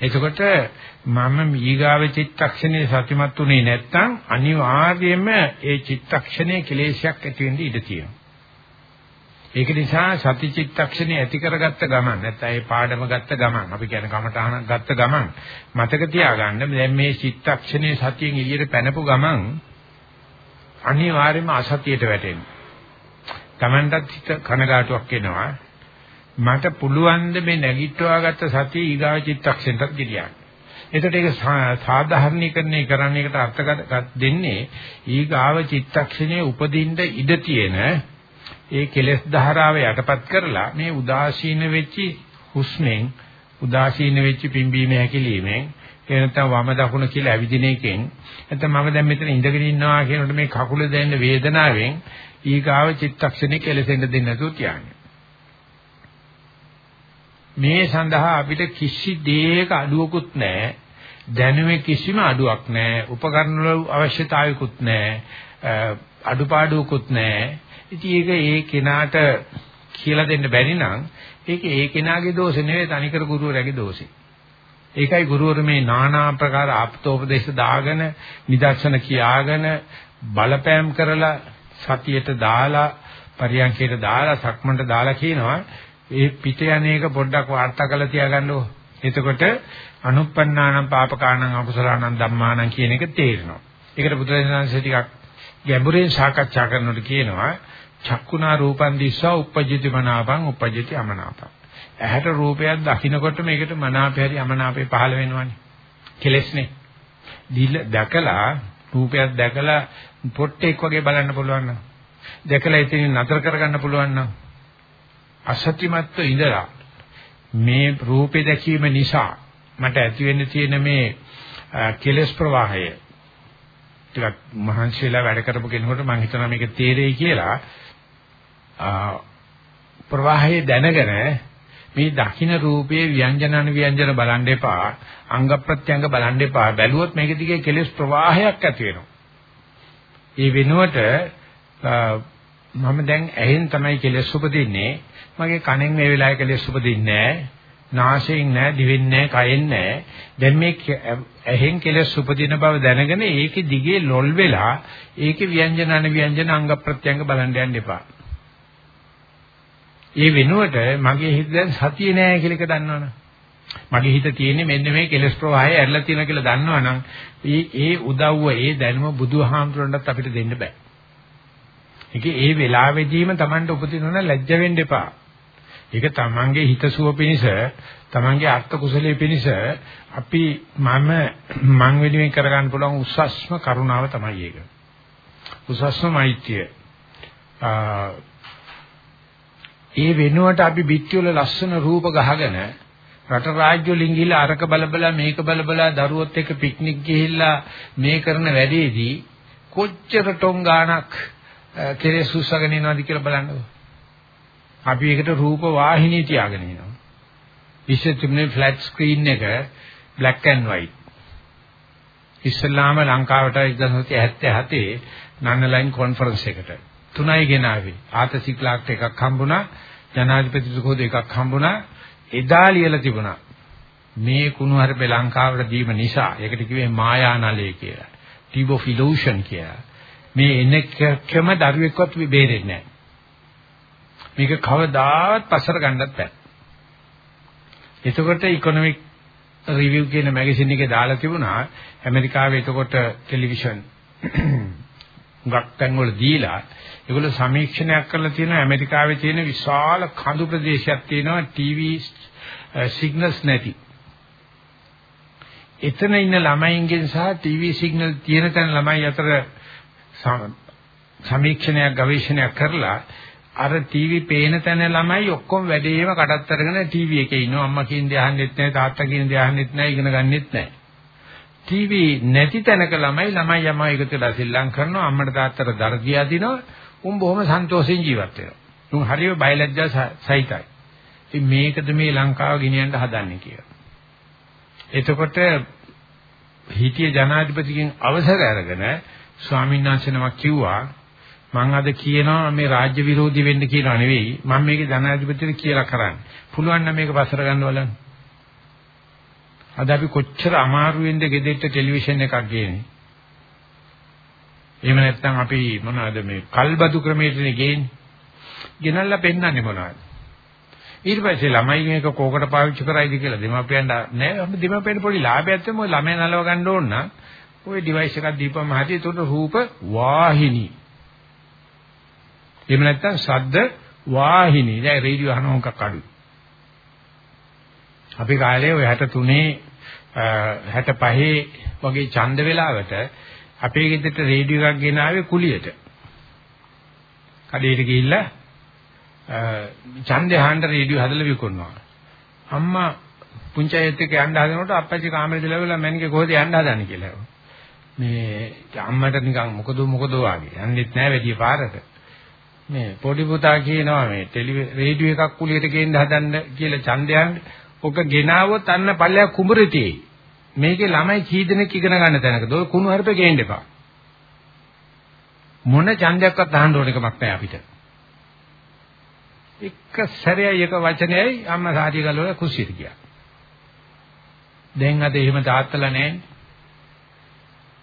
එතකොට මම ඊගාව චිත්තක්ෂණේ සතිමත් උනේ නැත්නම් අනිවාර්යයෙන්ම ඒ චිත්තක්ෂණයේ කෙලෙසයක් ඇති වෙන්න ඉඩ තියෙනවා. ඒක නිසා සති චිත්තක්ෂණේ ඇති කරගත්ත ගමන් නැත්නම් ඒ පාඩම ගත්ත ගමන් අපි කියන්නේ කමටහනක් ගත්ත ගමන් මතක තියාගන්න දැන් මේ චිත්තක්ෂණේ සතියෙන් එළියට පැනපු ගමන් අනිවාර්යයෙන්ම අසතියට වැටෙනවා. Tamanටත් හිත කනගාටුවක් එනවා. මට පුළුවන් ද මේ නැගිටවාගත්ත සතිය ඊගාව චිත්තක්ෂණයට ගෙනියන්න. එතකොට ඒක සාධාරණීකරණය කරන්න එකට අර්ථකථ දෙන්නේ ඊගාව චිත්තක්ෂණයේ උපදින්න ඉඩ තියෙන ඒ කෙලෙස් ධාරාව යටපත් කරලා මේ උදාසීන වෙච්චි හුස්මෙන් උදාසීන වෙච්ච පිම්බීම හැකිලීමෙන් ඒ නැත්නම් වම දකුණ කියලා ඇවිදින එකෙන් නැත්නම් මම දැන් මෙතන ඉඳගෙන ඉන්නවා කියනකොට මේ කකුල දැනෙන වේදනාවෙන් ඊගාව චිත්තක්ෂණේ කෙලෙසෙන්න දෙන්නේ නැතුව තියන්නේ. මේ සඳහා අපිට කිසි දෙයක අඩුවකුත් නැහැ. දැනුමේ කිසිම අඩුවක් නැහැ. උපකරණ වල අවශ්‍යතාවයකුත් නැහැ. අඩුපාඩුවකුත් නැහැ. ඉතින් ඒක ඒ කෙනාට කියලා දෙන්න බැරි නම් ඒක ඒ කෙනාගේ දෝෂ නෙවෙයි තනිකර ගුරුවරයාගේ දෝෂේ. ඒකයි ගුරුවරු මේ নানা ආකාර ආප්තෝපදේශ දාගෙන නිදර්ශන කියාගෙන බලපෑම් කරලා සතියට දාලා පරියන්කයට දාලා සක්මන්ට දාලා කියනවා ඒ පිට යන්නේක පොඩ්ඩක් වාර්තා කරලා තියාගන්නකො. එතකොට අනුප්පන්නානම් පාපකානම් අකුසලානම් ධම්මානම් කියන එක තේරෙනවා. ඒකට බුදුරජාණන්සේ ටිකක් ගැඹුරින් සාකච්ඡා කරනකොට කියනවා චක්කුණා රූපං දිස්සා uppajjati මනාපං uppajjati අමනාපං. ඇහැට රූපයක් දකින්නකොට මේකට මනාපය හරි අමනාපය පහළ වෙනවනේ. කෙලස්නේ. දිල දැකලා රූපයක් දැකලා පොට්ටෙක් වගේ බලන්න පුළුවන් නම් දැකලා ඉතින් නතර කරගන්න පුළුවන් නම් අසත්‍යමත්ව ඉඳලා මේ රූපේ දැකීම නිසා මට ඇති වෙන්න තියෙන මේ කෙලස් ප්‍රවාහය ටිකක් මහන්සි වෙලා වැඩ කරපු කෙනෙකුට මම හිතනවා මේක තේරෙයි කියලා ප්‍රවාහය දැනගෙන මේ දකින්න රූපයේ ව්‍යංජන අනුව්‍යංජන බලන් එපා අංග ප්‍රත්‍යංග බලන් එපා බැලුවොත් මේක දිගේ කෙලෙස් ප්‍රවාහයක් ඇති වෙනවා. ඒ වෙනුවට මම දැන් ඇහෙන් තමයි කෙලෙස් උපදින්නේ. මගේ කනෙන් මේ වෙලාවේ කෙලෙස් උපදින්නේ නැහැ. නාසයෙන් නැහැ දිවෙන් නැහැ කයෙන් නැහැ. දැන් මේ ඇහෙන් කෙලෙස් උපදින බව දැනගෙන ඒකේ දිගේ ලොල් වෙලා ඒකේ ව්‍යංජන අනුව්‍යංජන අංග ප්‍රත්‍යංග බලන් යන්න එපා. ඒ වෙනුවට මගේ හිත දැන් සතියේ නෑ කියලා එක දන්නවනේ. මගේ හිත තියෙන්නේ මෙන්න මේ කෙලස් ප්‍රවාහය ඇරලා තියෙනවා කියලා දන්නවනම් ඒ ඒ උදව්ව ඒ දැනුම බුදුහාමුදුරන්ටත් අපිට දෙන්න බෑ. ඒකේ ඒ වෙලාවෙදීම Tamanට උපදිනවන ලැජ්ජ වෙන්න එපා. ඒක Tamanගේ හිතසුව පිණිස Tamanගේ අර්ථ කුසලයේ පිණිස අපි මම මං වෙනුවෙන් කරගන්න පුළුවන් උස්සස්ම කරුණාව තමයි ඒක. උස්සස්ම මෛත්‍රිය. ඒ වෙනුවට අපි පිටිවල ලස්සන රූප ගහගෙන රට රාජ්‍ය වලින් ගිහිල්ලා අරක බලබලා මේක බලබලා දරුවොත් එක්ක පික්නික් ගිහිල්ලා මේ කරන වැඩේදී කොච්චර ටොං ගාණක් කෙලෙස් උස්සගෙන ඉනවද කියලා බලන්නකෝ. අපි ඒකට රූප වාහිනිය තියාගෙන ඉනවා. ඉස්සෙල්ලා ෆ්ලැට් ස්ක්‍රීන් එක black and white. ඉස්ලාම ලංකාවට 1977 නන්නලයින් කොන්ෆරන්ස් එකට තුනයි ගෙනාවේ. ආතසික්ලාක්ට එකක් හම්බුණා, ජනාධිපතිතුකෝද එකක් හම්බුණා. එදා ලියලා තිබුණා. මේ කුණුහරුපේ ලංකාවට දීම නිසා ඒකට කිව්වේ මායානලය කියලා. ටීබ් ඔෆ් ඉලූෂන් කියලා. මේ එනකම දරුවෙක්වත් බේරෙන්නේ නැහැ. මේක කවදාවත් පස්සට ගන්නත් බෑ. එතකොට ඉකොනොමික් රිවිව් කියන මැගසින් එකේ දාලා තිබුණා ඇමරිකාවේ එතකොට ටෙලිවිෂන් ගක් තැන්වල දීලා ඒගොල්ලෝ සමීක්ෂණයක් කරලා තියෙනවා. ඇමරිකාවේ තියෙන විශාල කඳු ප්‍රදේශයක් තියෙනවා ටීවී සිග්නල්ස් eh, නැති. එතන ඉන්න ළමයින්ගෙන් සහ ටීවී සිග්නල් තියෙන තැන ළමයි අතර සමීක්ෂණයක් ගවේෂණයක් කරලා අර ටීවී පේන තැන ළමයි ඔක්කොම වැඩේම කඩත් අරගෙන ටීවී එකේ ඉන්නවා. අම්මා කියන දේ අහන්නෙත් නැහැ තාත්තා කියන දේ අහන්නෙත් නැහැ ඉගෙන ගන්නෙත් නැහැ. ටීවී නැති තැනක ළමයි ළමයි යමයි එකතු වෙලා සිල්ලම් කරනවා අම්මට තාත්තට දර්දියා දිනවා උන් බොහොම සන්තෝෂෙන් ජීවත් වෙනවා. උන් හරිය බයලජ්ජා සහිතයි. ඉතින් මේකද මේ ලංකාව ගෙනියන්න හදන්නේ කියලා. එතකොට හිටිය ජනාධිපතිගෙන් අවසර අරගෙන ස්වාමීන් වහන්සේ නමක් කිව්වා මම අද කියනවා මේ රාජ්‍ය විරෝධී වෙන්න කියලා නෙවෙයි මම මේකේ ජනාධිපතිට කියලා කරන්නේ. පුළුවන් නම් මේක පස්සට ගන්න බලන්න. අද අපි කොච්චර අමාරුවෙන්ද ගෙදෙට්ට ටෙලිවිෂන් එකක් ගේන්නේ. එහෙම නැත්නම් අපි මොනවද මේ කල්බදු ක්‍රමයටනේ ගේන්නේ. ගෙනල්ලා පෙන්වන්නේ මොනවද? ඊට පස්සේ ළමයි මේක කෝකට පාවිච්චි කරයිද කියලා දෙමාපියන්ට නෑ දෙමාපියන්ට පොඩි ලාභයක් තමයි ළමයා නලව ගන්න ඕන නම් ওই ඩිවයිස් එකක් දීපම හරි ඒකට රූප වාහිනී. එහෙම නැත්නම් ශබ්ද වාහිනී. දැන් රේඩියෝ අහන මොකක් අඩුයි. අපි කාලේ ඔය 63 65 වගේ ඡන්ද වෙලාවට අපේ ගෙදරට රේඩියෝ එකක් ගෙනාවේ කුලියට. කඩේට ගිහිල්ලා ඡන්දේ අහන්න රේඩියෝ හදලා විකුණනවා. අම්මා පුංචි අයත් එක්ක යන්න හදනකොට අප්පච්චි කාමරේට ලැබලා මැනිකේ කොහෙද යන්න හදන්නේ කියලා. මේ අම්මට නිකන් මොකද මොකද වාගේ. යන්නෙත් නැහැ වැඩි පාරට. මේ පොඩි පුතා කියනවා මේ ටෙලි රේඩියෝ එකක් කුලියට ගේන්න හදන්න කියලා ඡන්දයන් ඔක ගෙනාවොත් අන්න පල්ලයක් කුඹරේ මේකේ ළමයි කී දෙනෙක් ඉගෙන ගන්න තැනකද ඔය කුණු හarpේ ගේන්න එපා. මොන ඡන්දයක්වත් අහන්න ඕන එකමක් නැහැ අපිට. එක සැරේයි එක වචනයයි අම්මා සාටි ගලවලා කුස්සියට ගියා. දැන් අද එහෙම තාත්තලා නැහැ.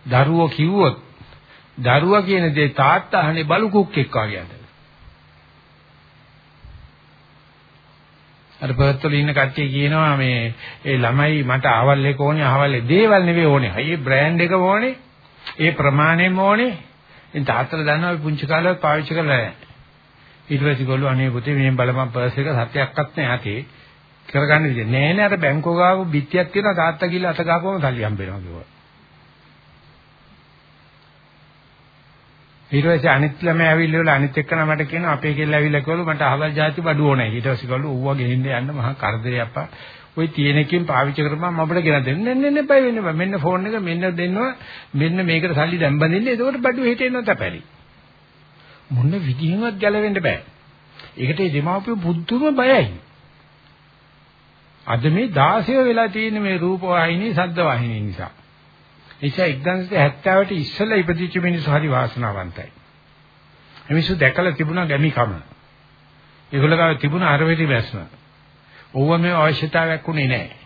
දරුවෝ කිව්වොත් දරුවා කියන දේ තාත්තා අහන්නේ බලු කුක්කෙක් වගේ අද. අර පර්ත්වල ඉන්න කට්ටිය කියනවා මේ ඒ ළමයි මට ආවල් එක ඕනේ ආවල් දේවල් නෙවෙයි ඕනේ. අයියේ බ්‍රෑන්ඩ් එක ඕනේ. ඒ ප්‍රමාණයෙම ඕනේ. ඉතින් තාත්තලා දන්නවා අපි පුංචි කාලේ පාවිච්චි කරලා නැහැ. ඊට පස්සේ ගොල්ලෝ අනේ පුතේ මේ බලපන් පර්ස් එක සත්‍යයක්වත් නැහැ අතේ. කරගන්න විදිහ නෑ නෑ අර බැංකුව ගාව බිත්තියක් තියෙනවා තාත්තා කියලා අත ගාපුවම සල්ලි හම්බෙනවා කිව්වා. ඊට පස්සේ අනිත් ළමයා ඇවිල්ලා වල අනිත් එක්කන මට කියන අපේ කෙල්ල ඇවිල්ලා කිව්වලු මට අහවල් જાති බඩු ඕනේ. ඊට පස්සේ කිව්වලු ඌවා ගෙහින්න යන්න මහා කරදරේ අප්පා. ওই තියෙන එකකින් පාවිච්චි කරපන් මම අපිට ගෙනත් දෙන්න නෙන්න නෙන්න බය වෙන්න බෑ. මෙන්න ෆෝන් එක මෙන්න දෙන්නවා. මෙන්න මේකට සල්ලි දැන් බඳින්න. එතකොට බඩු හිටෙන්න තැපැලි. මොන විදිහෙන්වත් ගැලවෙන්න බෑ. ඒකට මේ දෙමාපිය බුද්ධුම බයයි. අද මේ 16 වෙලා තියෙන මේ රූප වාහිනී, සද්ද වාහිනී නිසා. නිසා 1970ට ඉස්සෙල්ලා ඉපදිච්ච මිනිස්සු හරි වාසනාවන්තයි. මිනිස්සු දැකලා තිබුණා ගැමිකම. ඒගොල්ලෝ ගාව තිබුණා අරවෙටි වැස්ම. ඕව මේ අවශ්‍යතාවයක් උනේ නැහැ.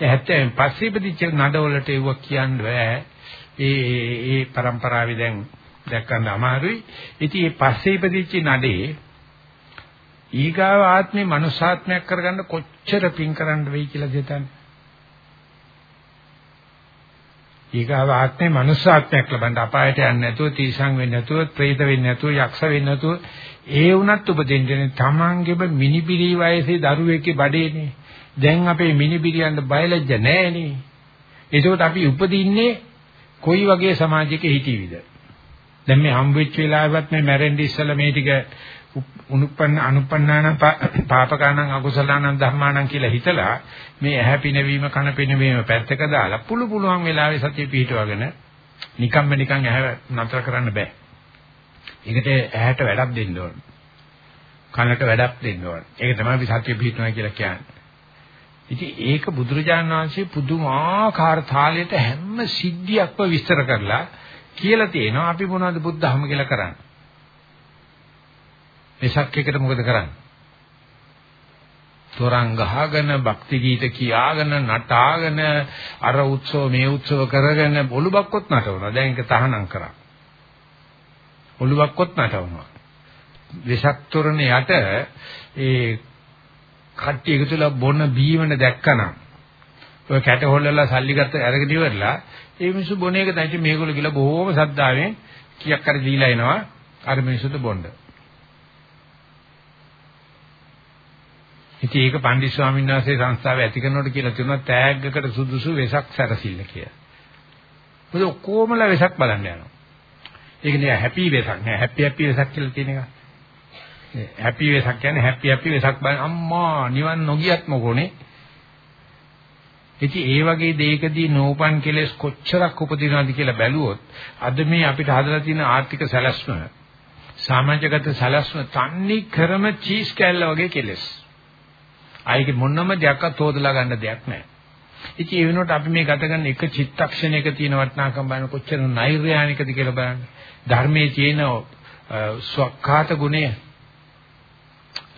ඒ 70න් පස්සේ ඉපදිච්ච නඩවලට ඒව කියන්න බෑ. ඒ ඒ પરම්පරාවේ දැන් දැක්කන්න අමාරුයි. ඉතින් මේ පස්සේ ඉපදිච්ච නඩේ ඊගාව ආත්මේ මනුෂ්‍යාත්මයක් කරගන්න කොච්චර පින් කරන්න වෙයි කියලා දෙතන්නේ. ඊගාව ආත්මේ මනුෂ්‍යාත්මයක් ලබන්න අපායට යන්නේ නැතුව තීසං වෙන්නේ නැතුව ප්‍රේත වෙන්නේ නැතුව යක්ෂ වෙන්නේ නැතුව ඒ වුණත් උපදින්නේ තමන්ගේම මිනිබිරි වයසේ දරුවෙක්ගේ බඩේනේ. දැන් අපේ මිනිබිරියන්ට බයලජ්ජ නැහැනේ. ඒකෝට අපි උපදින්නේ කොයි වගේ සමාජයක හිටීවිද? දැන් මේ හම්බෙච්ච වෙලාවවත් මේ මැරෙන්න ඉස්සලා මේ ටික උනුප්පන්න අනුපන්නාන පාපකානං අකුසලානං ධර්මානං කියලා හිතලා මේ ඇහැ පිනවීම කන පිනවීම පැත්තක දාලා පුළු පුළුවන් වෙලාවේ සතිය පිහිටවගෙන නිකම්ම නිකන් ඇහැ නතර කරන්න බෑ. ඒකට ඇහැට වැඩක් දෙන්න ඕන. කනට වැඩක් දෙන්න ඕන. ඒක තමයි අපි සතිය පිහිටනවා කියලා කියන්නේ. ඉතින් ඒක බුදුරජාණන් වහන්සේ පුදුමාකාර තාලයට හැම සිද්ධියක්ම විස්තර කරලා කියලා තියෙනවා අපි මොනවද බුද්ධ ධර්ම කියලා කරන්නේ. වෙසක් එකට මොකද කරන්නේ? තොරන් ගහගෙන භක්ති ගීත කියාගෙන නටාගෙන අර උත්සව මේ උත්සව කරගෙන ඔලුබක්කොත් නටවනවා. දැන් ඒක තහනම් කරා. ඔලුබක්කොත් නටවනවා. වෙසක් තොරණ යට ඒ කට්ටිය එකතුලා බොන බීවන දැක්කනම් ඔය කැට හොල්ලලා සල්ලි ගත්ත අරගෙන ඉවරලා ඒ මිනිස්සු බොන එක දැන් මේගොල්ලෝ ගිහලා බොහොම සද්දාවෙන් කීයක් හරි දීලා එනවා අර මිනිස්සුන්ට බොන්න. ඉතින් ඒක පණ්ඩිත ස්වාමීන් වහන්සේ සංස්ථාව ඇති කරනකොට කියලා තියෙනවා තෑග්ගකට සුදුසු වෙසක් සැරසිල්ල කියලා. මොකද ඔක්කොමලා වෙසක් බලන්න යනවා. ඒක නේ හැපි වෙසක් නෑ හැපි හැපි වෙසක් කියලා තියෙන එක. හැපි වෙසක් කියන්නේ හැපි හැපි වෙසක් බලන අම්මා නිවන් නොගියත් මොකෝනේ. ඉතින් ඒ වගේ දෙයකදී නෝපන් කෙලස් කොච්චරක් උපදිනවද කියලා බැලුවොත් අද මේ අපිට හදලා තියෙන ආර්ථික සැලැස්ම සමාජගත සැලැස්ම තන්නේ ක්‍රම චීස් කැල්ල වගේ කෙලස්. ආයේ මොනම දෙයක්වත් හොදලා ගන්න දෙයක් නැහැ. ඉතින් ඒ වෙනුවට අපි මේ ගත කරන එක චිත්තක්ෂණයක තියෙන වටිනාකම බලන කොච්චර නෛර්යානිකද කියලා බලන්න. ධර්මයේ තියෙන ස්වකහාත ගුණය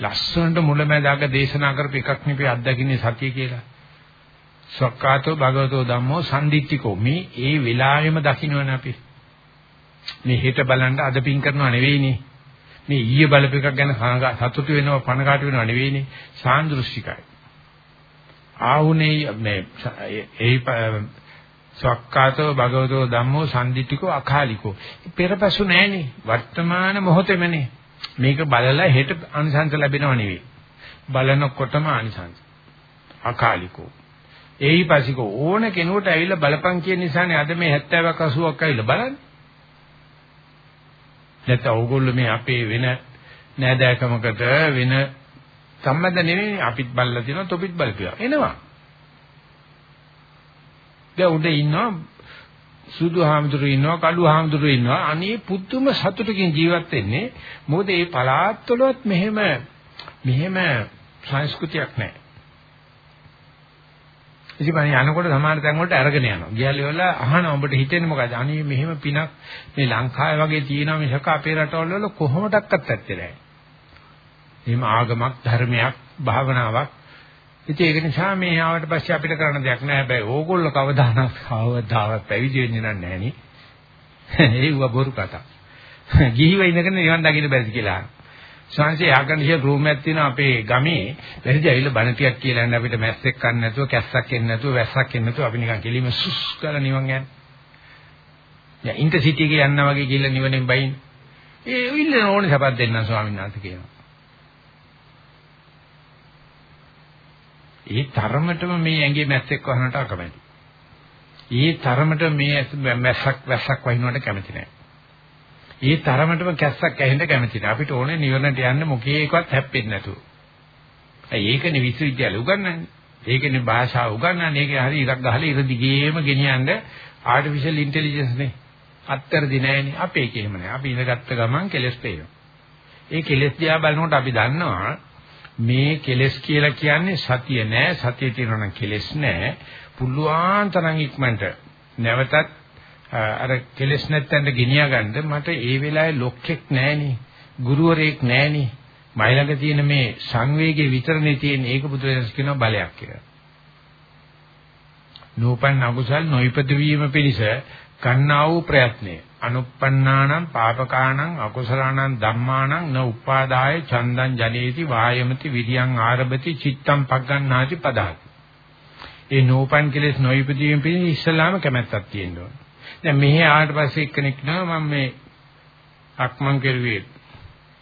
ලස්සනට මුලැමැදාක දේශනා කරපු එකක් නෙපේ අත්දකින්නේ සතිය කියලා. ස්වකහාතෝ භගවතෝ ධම්මෝ සම්දිත්තිකෝ මේ ඒ වෙලාවෙම දකින්නවනේ අපි. මේ හිත බලන්න අද පින් කරනව නෙවෙයිනේ. මේ ඊයේ බලපු එකක් ගැන සතුටු වෙනව පණකාට වෙනව නෙවෙයිනේ. සාන්දෘෂ්ටිකයි. ආහුනේ මේ ඒ සක්කාතෝ භගවතෝ ධම්මෝ සම්දිත්තිකෝ අකාලිකෝ. පෙරපසු නැහෙනේ වර්තමාන මොහොතේමනේ. මේක බලලා හෙට අනිසංස ලැබෙනව නෙවෙයි. බලනකොටම අනිසංස. අකාලිකෝ. ඒයිපසිකෝ. ඕන කෙනෙකුට ඇවිල්ලා බලපං කියන නිසානේ අද මේ 70ක් 80ක් ඇවිල්ලා බලන්නේ. නැත්නම් ඕගොල්ලෝ මේ අපේ වෙන නෑදෑකමකට වෙන සම්බන්ධ නෙවෙයි අපිත් බල්ලා තියෙනවා තොපිත් බලපියා. එනවා. දැන් උඩ ඉන්නවා සුදු හාමුදුරු ඉන්නවා කළු හාමුදුරු ඉන්නවා. අනේ පුදුම සතුටකින් ජීවත් වෙන්නේ. මොකද මේ පළාත්වලවත් මෙහෙම මෙහෙම සංස්කෘතියක් නැහැ ඉතින් මම යනකොට සමහර තැන් වලට අරගෙන යනවා. ගියල් වල අහනවා උඹට හිතෙන්නේ මොකද? අනේ මෙහෙම පිනක් මේ ලංකාවේ වගේ තියෙනවා මිසක අපේ රටවල වල කොහොමඩක්වත් ඇත්තේ නැහැ. එහෙම ආගමක් ධර්මයක් භාවනාවක්. ඉතින් ඒක නිසා මේ ආවට පස්සේ අපිට කරන්න දෙයක් නැහැ. හැබැයි ඕගොල්ලෝ කවදානම් කවදාවත් පැවිදි වෙන්නේ නැහැ නේ. ඒව බොරු කතා. ගිහිව ඉඳගෙන නිවන් දකින්න බැරිද කියලා. සංසේ ආකන්ඩිෂන් රූම් එකක් තියෙනවා අපේ ගමේ. වැරදි ඇවිල්ලා බණ ටිකක් කියලා යන්න අපිට මැස්සෙක් ගන්න නැතුව, කැස්සක් එන්නේ නැතුව, වැස්සක් එන්නේ නැතුව අපි නිකන් කෙලිම සුස් කරලා නිවන් යන්නේ. යා ඉන්ටර්සිටි එකේ යනවා වගේ ගිහිල්ලා නිවනෙන් බයින්. ඒ ඉන්න ඕනේ සපත් දෙන්න ස්වාමීන් වහන්සේ කියනවා. ඒ තරමටම මේ ඇඟේ මැස්සෙක් වහනට අකමැති. ඒ තරමට මේ මැස්සක් වැස්සක් වහිනවට කැමති නැහැ. ඒ තරමටම කැස්සක් ඇහෙන්න කැමති නෑ. අපිට ඕනේ නිවනට යන්න මොකේකවත් හැප්පෙන්නේ නැතුව. ඒකනේ විශ්වවිද්‍යාලේ උගන්වන්නේ. ඒකනේ භාෂාව උගන්වන්නේ. ඒකේ හරි ඉරක් ගහලා ඉර දිගේම ගෙනියන්න ආටිෆිෂල් ඉන්ටෙලිජන්ස් නේ. අත්තරදි නෑනේ. අපේ කේම නෑ. අපි ඉඳගත්ත ගමන් කෙලස් පේනවා. ඒ කෙලස් දිහා බලනකොට අපි දන්නවා මේ කෙලස් කියලා කියන්නේ සතිය නෑ. සතිය තියෙනවා නම් කෙලස් නෑ. පුළුවන් තරම් ඉක්මනට නැවතත් අර කෙලස් නැත්තඳ ගෙනියා ගන්න මට ඒ වෙලාවේ ලොක්ෙක් නෑනේ. ගුරුවරයෙක් නෑනේ. මයි ළඟ තියෙන මේ සංවේගයේ විතරනේ තියෙන ඒක බුදුරජාණන් කියනවා බලයක් කියලා. නූපන් අකුසල් නොයිපද වීම පිණිස ගන්නා වූ ප්‍රයත්නය අනුප්පන්නානම් පාපකානම් අකුසලානම් ධම්මානම් න උපාදාය චන්දං ජනේති වායමති විරියං ආරභති චිත්තං පග්ගණ්ණාති පදාති. ඒ නූපන් කෙලෙස් නොයිපදීම පිණිස ඉස්සලාම කැමැත්තක් තියෙන්න ඕන. දැන් මෙහි ආවට පස්සේ එක්කෙනෙක් නෝ මම මේ අක්මන් කෙරුවේ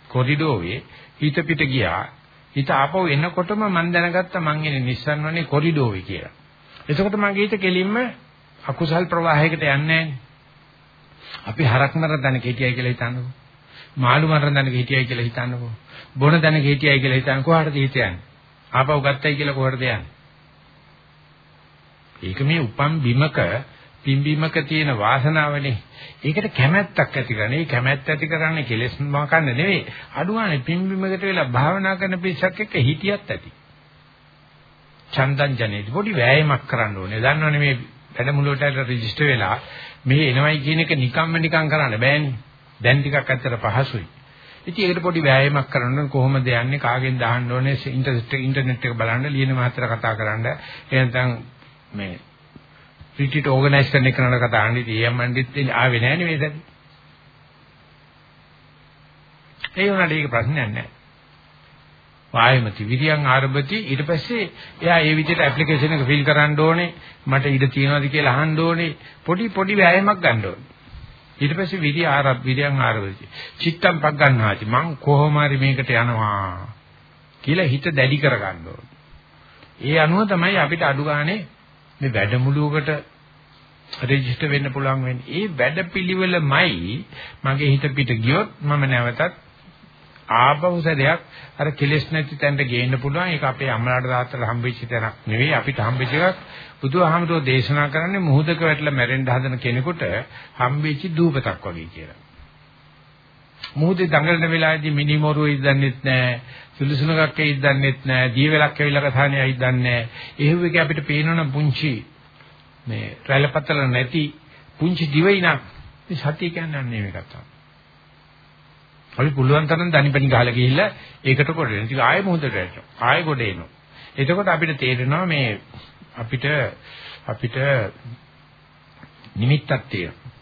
කොරිඩෝවේ හිත පිට ගියා. හිත ආපහු එනකොටම මම දැනගත්තා මං එන්නේ නිස්සන් වනේ කොරිඩෝවේ කියලා. එතකොට මගේ හිත කෙලින්ම අකුසල් ප්‍රවාහයකට යන්නේ අපි හරක් මරන දණක හිටියයි කියලා හිතන්නකෝ. මාළු මරන දණක හිටියයි කියලා හිතන්නකෝ. බොන දණක හිටියයි කියලා හිතන්න කොහටද හිත යන්නේ? ආපහු ගත්තයි කියලා කොහටද යන්නේ? ඒක මේ උපම් බිමක පිම්බීමක තියෙන වාසනාවනේ. ඒකට කැමැත්තක් ඇති කරන්නේ. ඒ කැමැත්ත ඇති කරන්නේ කෙලෙස් මකන්න නෙවෙයි. අඩුවානේ පිම්බීමකට වෙලා භාවනා කරන පිරිසක් එක්ක හිටියත් ඇති. චන්දන් ජනේති පොඩි වෑයමක් කරන්න ඕනේ. දන්නවනේ මේ වැඩමුළුවට රෙජිස්ටර් වෙලා මේ එනවයි කියන එක නිකම්ම නිකම් කරන්න බෑනේ. දැන් ටිකක් ඇත්තට පහසුයි. ඉතින් ඒකට පොඩි වෑයමක් කරන්න කොහොමද යන්නේ කාගෙන් දාන්න ඕනේ ඉන්ටර්නෙට් එක බලන්න ලියන මාතර කතා කරන්න එහෙනම් මේ රිට්‍රීට් ඕගනයිස් කරන එක නඩ කතා කරන්නේ ඊයම්මන්ඩිත් ආවේ නැහැ නේ මේක. ඒ වුණාට ඒක ප්‍රශ්නයක් නැහැ. වායමති විරියන් ආරම්භති. ඊට පස්සේ එයා ඒ විදිහට ඇප්ලිකේෂන් එක ෆිල් කරන්න ඕනේ. මට ඉඩ තියනවාද කියලා අහන්න ඕනේ. පොඩි පොඩි වෑයමක් ගන්න ඕනේ. ඊට පස්සේ විරිය ආරම්භ විරියන් ආරම්භති. චිත්තම් පක් ගන්නාති. මං කොහොම හරි මේකට යනවා කියලා හිත දැඩි කර ගන්න ඕනේ. ඒ අනුව තමයි අපිට අඩු ගානේ මේ වැඩමුළුවකට රෙජිස්ටර් වෙන්න පුළුවන් වෙන්නේ. ඒ වැඩපිළිවෙලමයි මගේ හිත පිට ගියොත් මම නැවතත් ආපෞසදයක් අර කෙලෙස් නැති තැනට ගේන්න පුළුවන්. ඒක අපේ අම්මලාට තාත්තලා හම්බෙච්ච තැනක් නෙවෙයි අපිට හම්බෙච්ච එකක්. බුදුහාමුදුරෝ දේශනා කරන්නේ මුහුදක වැටලා මැරෙන්න හදන කෙනෙකුට හම්බෙච්ච දූපතක් වගේ කියලා. මුහුදේ දඟලන වෙලාවේදී මිනිමොරුව ඉදන්නෙත් නැහැ. සුළුසුණුකක් ඉදන්නෙත් නැහැ. දීවලක් ඇවිල්ලා කතානේ ඉදන්නේ නැහැ. එහෙව් එක අපිට පේනවනම් පුංචි මේ රැළපතල නැති පුංචි දිවයිනක් මේ සතිය කියන්නේ අන්නේ මේකක් තමයි. අපි පුළුවන් තරම් දනිපනි ගහලා ගිහිල්ලා ඒකට කොට එන. ඉතින් ආයෙ මොහොතට යනවා. ආයෙ කොට එනවා. එතකොට අපිට තේරෙනවා මේ අපිට අපිට නිමිත්තක් තියෙනවා.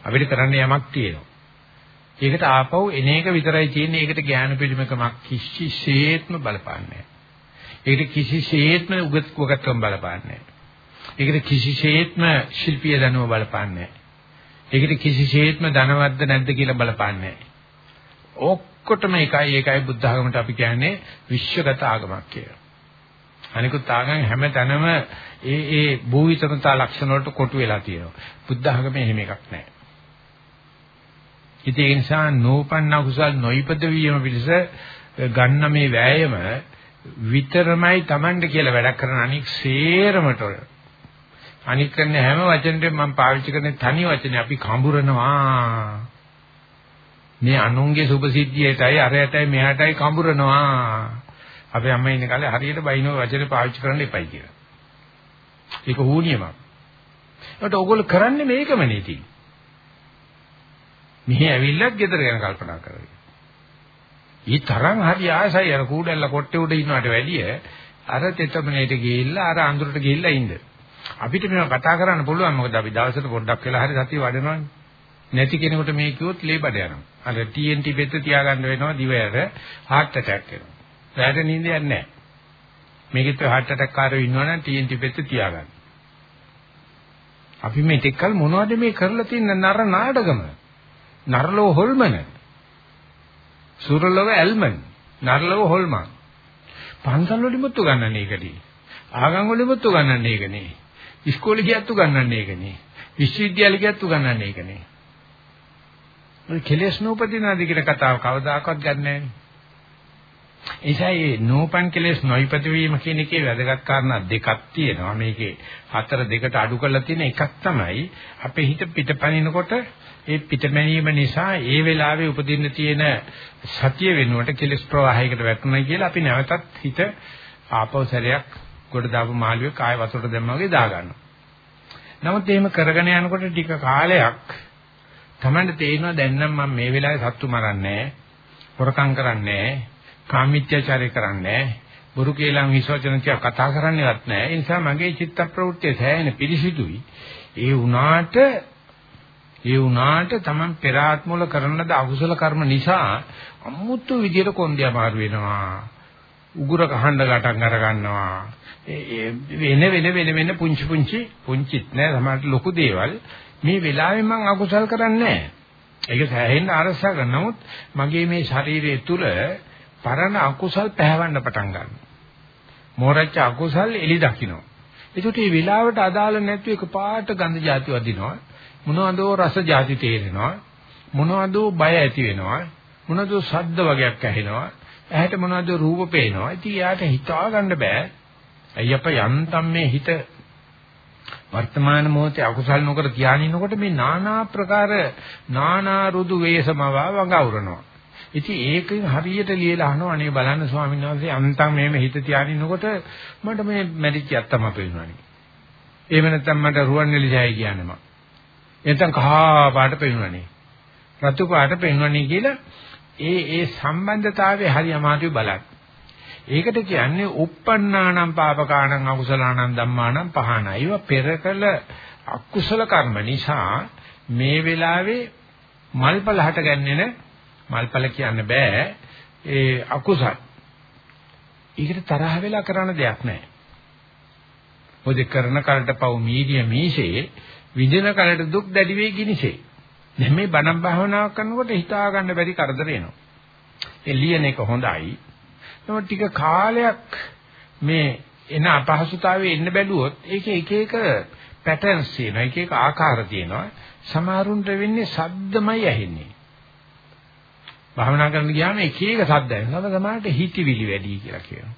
අපිට කරන්න යමක් තියෙනවා. ඒකට ආපහු එන එක විතරයි තියෙන්නේ. ඒකට ඥාන පිළිමකමක් කිසිසේත්ම බලපාන්නේ නැහැ. ඒකට කිසිසේත්ම උගත් කුගත්කම් බලපාන්නේ නැහැ. ඒකට කිසිසේත්ම ශිල්පීය දැනුම බලපාන්නේ නැහැ. ඒකට කිසිසේත්ම ධනවත්ද නැද්ද කියලා බලපාන්නේ නැහැ. ඔක්කොටම එකයි ඒකයි බුද්ධ ආගමට අපි කියන්නේ විශ්වගත ආගමක් කියලා. අනිකුත් ආගම් හැම තැනම ඒ ඒ භූවිතරතා ලක්ෂණ වලට කොටු වෙලා තියෙනවා. බුද්ධ ආගමේ එහෙම එකක් නැහැ. ඉතින් ඒ නිසා නෝපන්න කුසල් නොයිපද වීම පිණිස ගන්න මේ වෑයම විතරමයි Tamande කියලා වැඩක් කරන අනික් සේරමට අනික් කරන හැම වචනෙම මම පාවිච්චි කරන තනි වචනේ අපි කඹරනවා. මේ අනුන්ගේ සුභසිද්ධියටයි අරයටයි මෙහාටයි කඹරනවා. අපේ අම්මා ඉන්න කාලේ හරියට බයිනෝ වචනේ පාවිච්චි කරන්න එපයි කියලා. ඒක හුනියමක් ඒකට ඕගොල්ලෝ කරන්නේ මේකම නෙති මෙහි ඇවිල්ලත් ගෙදර ගැන කල්පනා කරගන්න. ඊ තරම් හරි ආසයි අර කූඩැල්ල කොට්ටේ උඩ ඉන්නවට වැඩිය අර තෙතමනේට ගිහිල්ලා අර අඳුරට ගිහිල්ලා ඉන්න. අපිට මේවා කතා කරන්න පුළුවන් මොකද අපි දවසට පොඩ්ඩක් වෙලා හරි සතිය වඩනවානේ. නැති කෙනෙකුට මේ කිව්වොත් ලේබඩ යනවා. අර TNT බෙත්ත තියාගන්න වෙනවා දිවයට heart attack එනවා. රැට නිින්ද යන්නේ නැහැ. මේකෙත් heart attack කාරයෝ ඉන්නවනම් TNT බෙත්ත තියාගන්න. අපි මේ ටෙක්කල් මොනවද මේ කරලා තියෙන නර නාටකම? නරලෝ හොල්මන. සුරලව ඇල්මන්. නරලව හොල්මන්. පන්සල් වලින් මුත්තු ගන්නන්නේ ඒකදී. ආගම් වලින් මුත්තු ගන්නන්නේ ඒකනේ. ඉස්කෝලේ ගියත් උගන්නන්නේ ඒකනේ. විශ්වවිද්‍යාලෙ ගියත් උගන්නන්නේ ඒකනේ. ඔය කෙලෙස් නූපදිනාදී කියන කතාව කවදාකවත් ගන්නෑ නේ. ඒසයි නෝපන් කෙලස් නොයිපත වීම කියන එකේ වැදගත් කාරණා දෙකක් තියෙනවා. මේකේ හතර දෙකට අඩු කරලා තියෙන එකක් තමයි අපේ හිත පිටපනිනකොට ඒ පිටමැනීම නිසා ඒ වෙලාවේ උපදින්න තියෙන සතිය වෙනුවට කෙලස් ප්‍රවාහයකට වැටුණා කියලා අපි නැවතත් හිත ආපෞසරයක් ගොඩ දාපු මාළුවේ කාය වතුරට දැම්මා වගේ දාගන්නවා. නමුත් එහෙම කරගෙන යනකොට ටික කාලයක් තමයි තේරෙනවා දැන් නම් මම මේ වෙලාවේ සත්තු මරන්නේ නැහැ. හොරකම් කරන්නේ නැහැ. කාමීත්‍යචාරය කරන්නේ නැහැ. බුරු කේලම් විශ්වචන කිය කතා කරන්නේවත් නැහැ. ඒ නිසා මගේ චිත්ත ප්‍රවෘත්තිය සෑහෙන පිරිසිදුයි. ඒ වුණාට ඒ වුණාට Taman පෙර ආත්මවල කරන ලද අකුසල කර්ම නිසා අමුතු විදියට කොන්දේ අමාරු වෙනවා. උගුර කහඬ ගටන් අර ගන්නවා. වෙන වෙන වෙන වෙන පුංචි පුංචි පුංචිත් නෑ සමහරට ලොකු දේවල් මේ වෙලාවේ මම අකුසල් කරන්නේ නැහැ. ඒක සෑහෙන්න අරසා ගන්න. නමුත් මගේ මේ ශරීරය තුල පරණ අකුසල් පැහැවන්න පටන් ගන්නවා. මෝරච්ච අකුසල් එලි දකින්න. ඒකට මේ වෙලාවට අදාළ නැතුව එකපාරට ගඳ જાති වදිනවා. මොනවදෝ රස જાති තේරෙනවා? මොනවදෝ බය ඇති වෙනවා? මොනවදෝ ශබ්ද වගේක් ඇහෙනවා? ඇහැට මොනවදෝ රූප පේනවා? ඉතින් යාට හිතා ගන්න බෑ. ඇයි අප යන්තම් මේ හිත වර්තමාන මොහොතේ අකුසල් නොකර ධානයිනකොට මේ নানা ප්‍රකාර নানা රුදු වේසමව වඟවරනවා. ඉතින් ඒකෙන් හරියට ලියලා අහනවා අනේ බලන්න ස්වාමීන් වහන්සේ අන්තම් මේම හිත ධානයිනකොට මට මේ මැරිච්ච යත්තම පේනවනේ එහෙම නැත්නම් මට රුවන්වැලි ජය කියන්නේ මම. එතන කහා පාට පේනවනේ. රතු පාට පේනවනේ කියලා ඒ ඒ සම්බන්ධතාවය හරි අමාරුයි බලන්න. ඒකට කියන්නේ uppannānaṁ pāpakānaṁ akusalaanaṁ dhammānaṁ pahāna. ඒවා පෙරකල අකුසල කර්ම නිසා මේ වෙලාවේ මල්පල හටගන්නේ නැ මල්පල කියන්න බෑ ඒ අකුසල්. ඒකට තරහ වෙලා කරන දෙයක් නැහැ. ඔය කරන කරට පව් මීඩිය මීසේ විඳින කරට දුක් දැඩි වේ ගිනිසේ. දැන් මේ බණ භාවනාවක් කරනකොට හිතා ගන්න බැරි කරදර එනවා. ඒ ලියන එක හොඳයි. නමුත් ටික කාලයක් මේ එන අපහසුතාවයේ ඉන්න බැලුවොත් ඒකේ එක එක පැටර්න්ස් තියෙනවා එක එක ආකාර තියෙනවා සමහරුන්ට වෙන්නේ සද්දමයි ඇහෙන්නේ භාවනා කරන්න ගියාම එක එක සද්ද ඇහෙනවා සමහරට හිතවිලි වැඩි කියලා කියනවා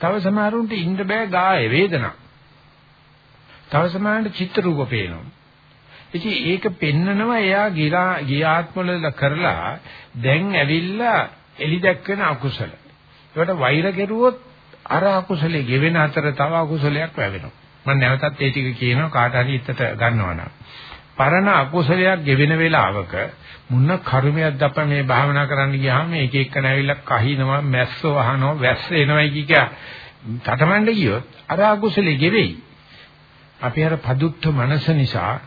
තව සමහරුන්ට ඉන්න බෑ ගාය වේදනා තව සමහරට චිත්‍ර රූප පේනවා ඉතින් ඒක පෙන්නනවා එයා ගියාත්මවල කරලා දැන් ඇවිල්ලා එලි දැක්වෙන අකුසල ඒකට වෛර කෙරුවොත් අර අකුසලයේ ගෙවෙන අතර තව අකුසලයක් වැවෙනවා. මම නැවතත් ඒ ටික කියනවා කාට හරි ඉත්තට ගන්නවා නම්. පරණ අකුසලයක් ගෙවෙන වෙලාවක මුන්න කර්මයක්ද අප මේ භාවනා කරන්න ගියාම එක එක නැවිලා කහිනවා මැස්ස වහනවා වැස්ස එනවයි කික තටමඬ ගියොත් අර අකුසලයේ ගෙවෙයි. අපි අර පදුත්ත මනස නිසා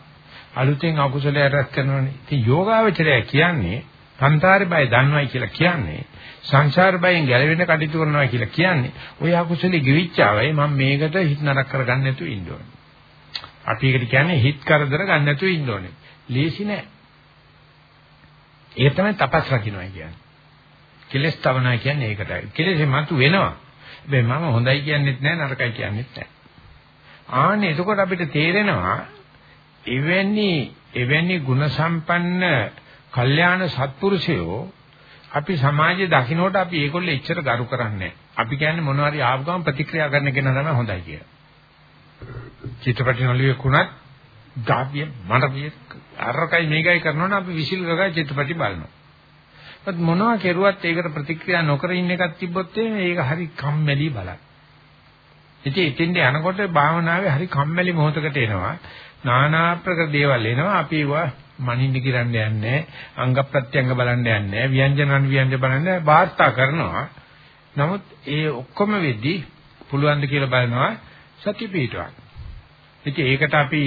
අලුතෙන් අකුසලයක් රැස් කරනවානේ. ඉතින් යෝගාවචරය කියන්නේ සංසාරේ බය දන්නවයි කියලා කියන්නේ සංසාර බයෙන් ගැලවෙන්න කටයුතු කරනවා කියලා කියන්නේ ඔය අකුසලේ ගිවිච්චාවයි මම මේකට හිත නරක කරගන්න නැතුව ඉන්න ඕනේ. අපි ඒකට කියන්නේ හිත කරදර ගන්න නැතුව ඉන්න ඕනේ. ලේසි නෑ. ඒක තමයි තපස් රකින්නයි කියන්නේ. කෙලස් තවනා කියන්නේ ඒකටයි. කෙලෙස් මතු වෙනවා. හැබැයි මම හොඳයි කියන්නෙත් නෑ නරකයි කියන්නෙත් නෑ. ආන්නේ එතකොට අපිට තේරෙනවා එවැනි එවැනි ගුණ සම්පන්න කල්යාණ සත්පුරුෂයෝ අපි සමාජයේ දකින්නට අපි ඒගොල්ලෝ එච්චර ගරු කරන්නේ අපි කියන්නේ මොනවා හරි ආව ගමන් ප්‍රතික්‍රියා කරන කෙනා තමයි හොඳයි කියලා. චිත්‍රපටි නළුවෙකුණත් ගාපිය මඩපිය අරකයි මේකයි කරනවනම් අපි විසිල් ගගා චිත්‍රපටි බලනවා. ඒත් මොනවා කෙරුවත් ඒකට ප්‍රතික්‍රියා නොකර ඉන්න එකක් තිබ්බොත් ඒක හරි කම්මැලි බලක්. ඉතින් එතෙන්ට යනකොට භාවනාවේ හරි කම්මැලි මොහොතකට එනවා. নানা ආකාර දේවල් එනවා. අපි ඒවා මනින්න කිරන්න යන්නේ අංග ප්‍රත්‍යංග බලන්න යන්නේ ව්‍යංජන අනුව්‍යංජ බලන්න වාර්තා කරනවා. නමුත් ඒ ඔක්කොම වෙද්දී පුළුවන් ද කියලා බලනවා සත්‍ය පිටවක් ඉතින් ඒකට අපි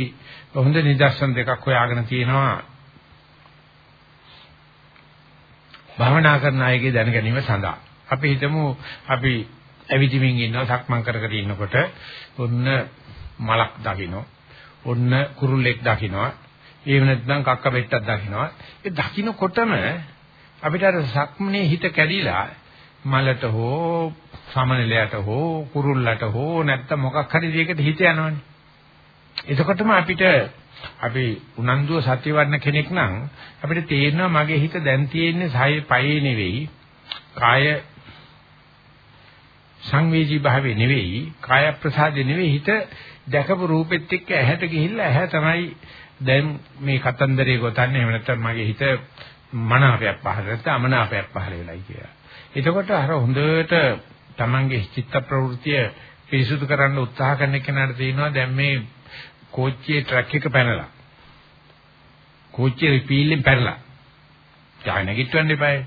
හොඳ නිදර්ශන දෙකක් හොයාගෙන තියෙනවා. භවනා කරන අයගේ දැන ගැනීම සඳහා. අපි හිතමු අපි ඇවිදිමින් ඉන්නවා සක්මන් කර කර ඉන්නකොට ඔන්න මලක් දකින්න ඔන්න කුරුල්ලෙක් දකින්නවා එහෙම නැත්නම් කක්ක බෙට්ටක් දකින්නවා. ඒ දකින්නකොටම අපිට අර සක්මනේ හිත කැඩිලා මලට හෝ සමනලයට හෝ කුරුල්ලට හෝ නැත්නම් මොකක් හරි දෙයකට හිත යනවනේ. එතකොටම අපිට අපි උනන්දුව සත්‍ය වර්ණ කෙනෙක් නම් අපිට තේරෙනවා මගේ හිත දැන් තියෙන්නේ සායේ පයේ නෙවෙයි කාය සංවේදී භාවයේ නෙවෙයි කාය ප්‍රසාදේ නෙවෙයි හිත දැකපු රූපෙත් එක්ක ඇහැට ගිහිල්ලා ඇහැ තමයි දැන් මේ කතන්දරේ ගොතන්නේ එහෙම නැත්නම් මගේ හිත මනාපයක් පහළ නැත්නම් අමනාපයක් පහළ වෙලයි කියලා. එතකොට අර හොඳට Tamange චිත්ත ප්‍රවෘත්තිය පිරිසුදු කරන්න උත්සාහ කරන කෙනාට තේිනවා දැන් මේ කෝච්චියේ ට්‍රක් එක පැනලා. කෝච්චියේ රිපීලෙන් පැනලා. යා නැගිටවන්න එපායි.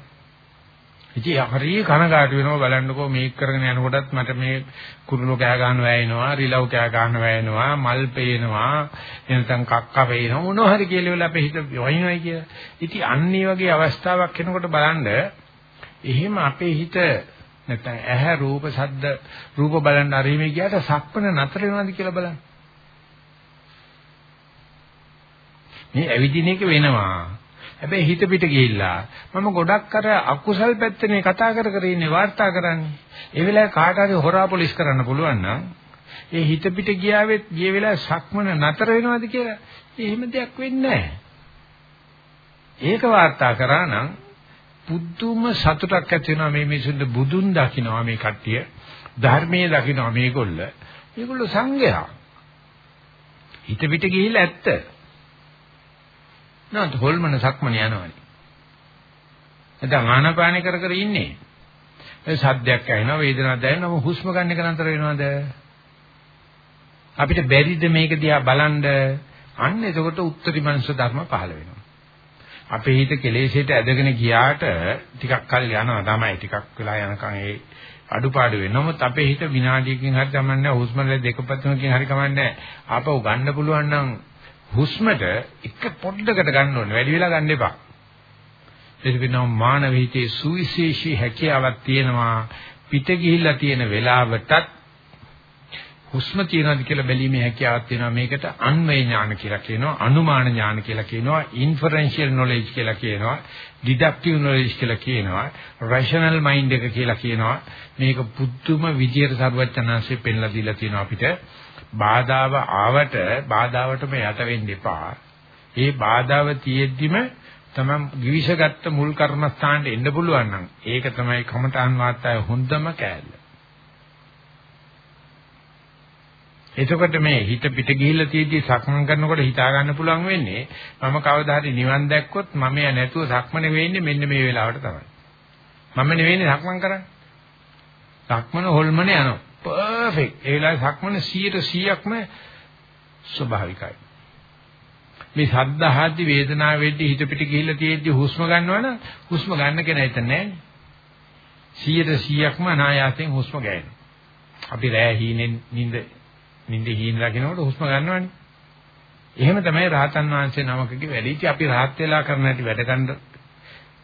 ඉතින් හරිය කනගාටු වෙනවා බලන්නකෝ මේක කරගෙන යනකොටත් මට මේ කුරුළු කෑ ගන්න වැයෙනවා රිලව් කෑ ගන්න වැයෙනවා මල් පේනවා එනතන් කක්ක පේනවා මොනවා හරි කියලා වෙලා අපේ හිත වහිනවයි කියලා. ඉතින් අන්න වගේ අවස්ථාවක් එනකොට බලන්න එහෙම අපේ හිත නැත්නම් ඇහැ රූප ශබ්ද රූප බලන්න අරීමේ ගියාට සක්පන නතර වෙනවද කියලා බලන්න. මේ ඇවිදින එක වෙනවා. හැබැයි හිත පිට ගිහිල්ලා මම ගොඩක් අර අකුසල් පැත්තේ කතා කර කර ඉන්නේ වාර්තා කරන්නේ. ඒ වෙලාවේ කාට හරි හොරා පොලිස් කරන්න පුළුවන් නම් ඒ හිත පිට ගියාවෙත් ගිය වෙලාවේ සක්මන නතර වෙනවද කියලා එහෙම දෙයක් වෙන්නේ නැහැ. ඒක වාර්තා කරා නම් පුදුම සතුටක් ඇති වෙනවා මේ මිනිසුන්ට බුදුන් දකින්නවා මේ කට්ටිය ධර්මයේ දකින්නවා මේගොල්ල. මේගොල්ල සංඝයා. හිත පිට ගිහිල්ලා ඇත්ත. නේද හොල්මන සක්මන යනවනේ. නැත්නම් ආනාපාන කර කර ඉන්නේ. ඒ සද්දයක් ඇහෙනවා වේදනාවක් දැනෙනවා හුස්ම ගන්න එක නතර වෙනවද? අපිට බැරිද මේක දිහා බලන්න? අන්න එතකොට උත්තරී මනස ධර්ම පහළ වෙනවා. අපේ හිත කෙලෙසයට ඇදගෙන ගියාට ටිකක් කල් යනවා තමයි ටිකක් වෙලා යනකම් ඒ අඩුපාඩු වෙනවා. නමුත් අපේ හිත විනාඩියකින් හරි කමන්නේ හුස්ම දෙක පැත්තකින් හරි කමන්නේ ආපහු ගන්න පුළුවන් නම් හුස්මට එක පොඩ්ඩකට ගන්න ඕනේ. වැඩි වෙලා ගන්න එපා. ඒක වෙනවා මානව හිතේ සුවිශේෂී හැකියාවක් තියෙනවා. පිට ගිහිල්ලා තියෙන වෙලාවටත් හුස්ම තියනවාද කියලා බැලීමේ හැකියාවක් තියෙනවා. මේකට අන්වය ඥාන කියලා කියනවා. අනුමාන ඥාන කියලා කියනවා. ඉන්ෆරෙන්ෂියල් නොලෙජ් කියලා කියනවා. ඩිඩක්ටිව් නොලෙජ් කියලා කියනවා. රෂනල් මයින්ඩ් එක කියලා කියනවා. මේක පුදුම විදියට සරුවචනාංශයෙන් පෙන්ලා දීලා තියෙනවා අපිට. බාධාව ආවට බාධාවටම යට වෙන්න එපා. ඒ බාධාව තියෙද්දිම තමයි givishaගත්ත මුල් කර්මස්ථානට එන්න පුළුවන් නම් ඒක තමයි කමඨාන් වාර්තාවේ හොඳම කෑල්ල. එතකොට මේ හිත පිට ගිහිල්ලා තියෙද්දි සක්මන් කරනකොට හිතා ගන්න පුළුවන් වෙන්නේ මම කවදා හරි නිවන් දැක්කොත් මම ය නැතුව සක්මනේ වෙන්නේ මෙන්න මේ වෙලාවට තමයි. මම නෙවෙයිනේ සක්මන් කරන්නේ. සක්මන හොල්මන යනවා. පර්ෆෙක්ට්. ඒ වෙලාවේ සක්මන 100%ක්ම ස්වභාවිකයි. මේ සද්දාහද්දි වේදනාව වෙද්දි හිත පිට ගිහිල්ලා තියෙද්දි හුස්ම ගන්නවනම් හුස්ම ගන්න කෙනා හිතන්නේ නැහැ. 100%ක්ම අනායාසයෙන් හුස්ම ගන්නවා. අපි රෑ හීනෙන් නිින්ද නිින්ද හීන රකින්නකොට හුස්ම ගන්නවනේ. එහෙම තමයි රහතන් වහන්සේ නමකගේ වැඩි. ඉතින් අපි රහත් වෙලා කරන හැටි වැඩ ගන්න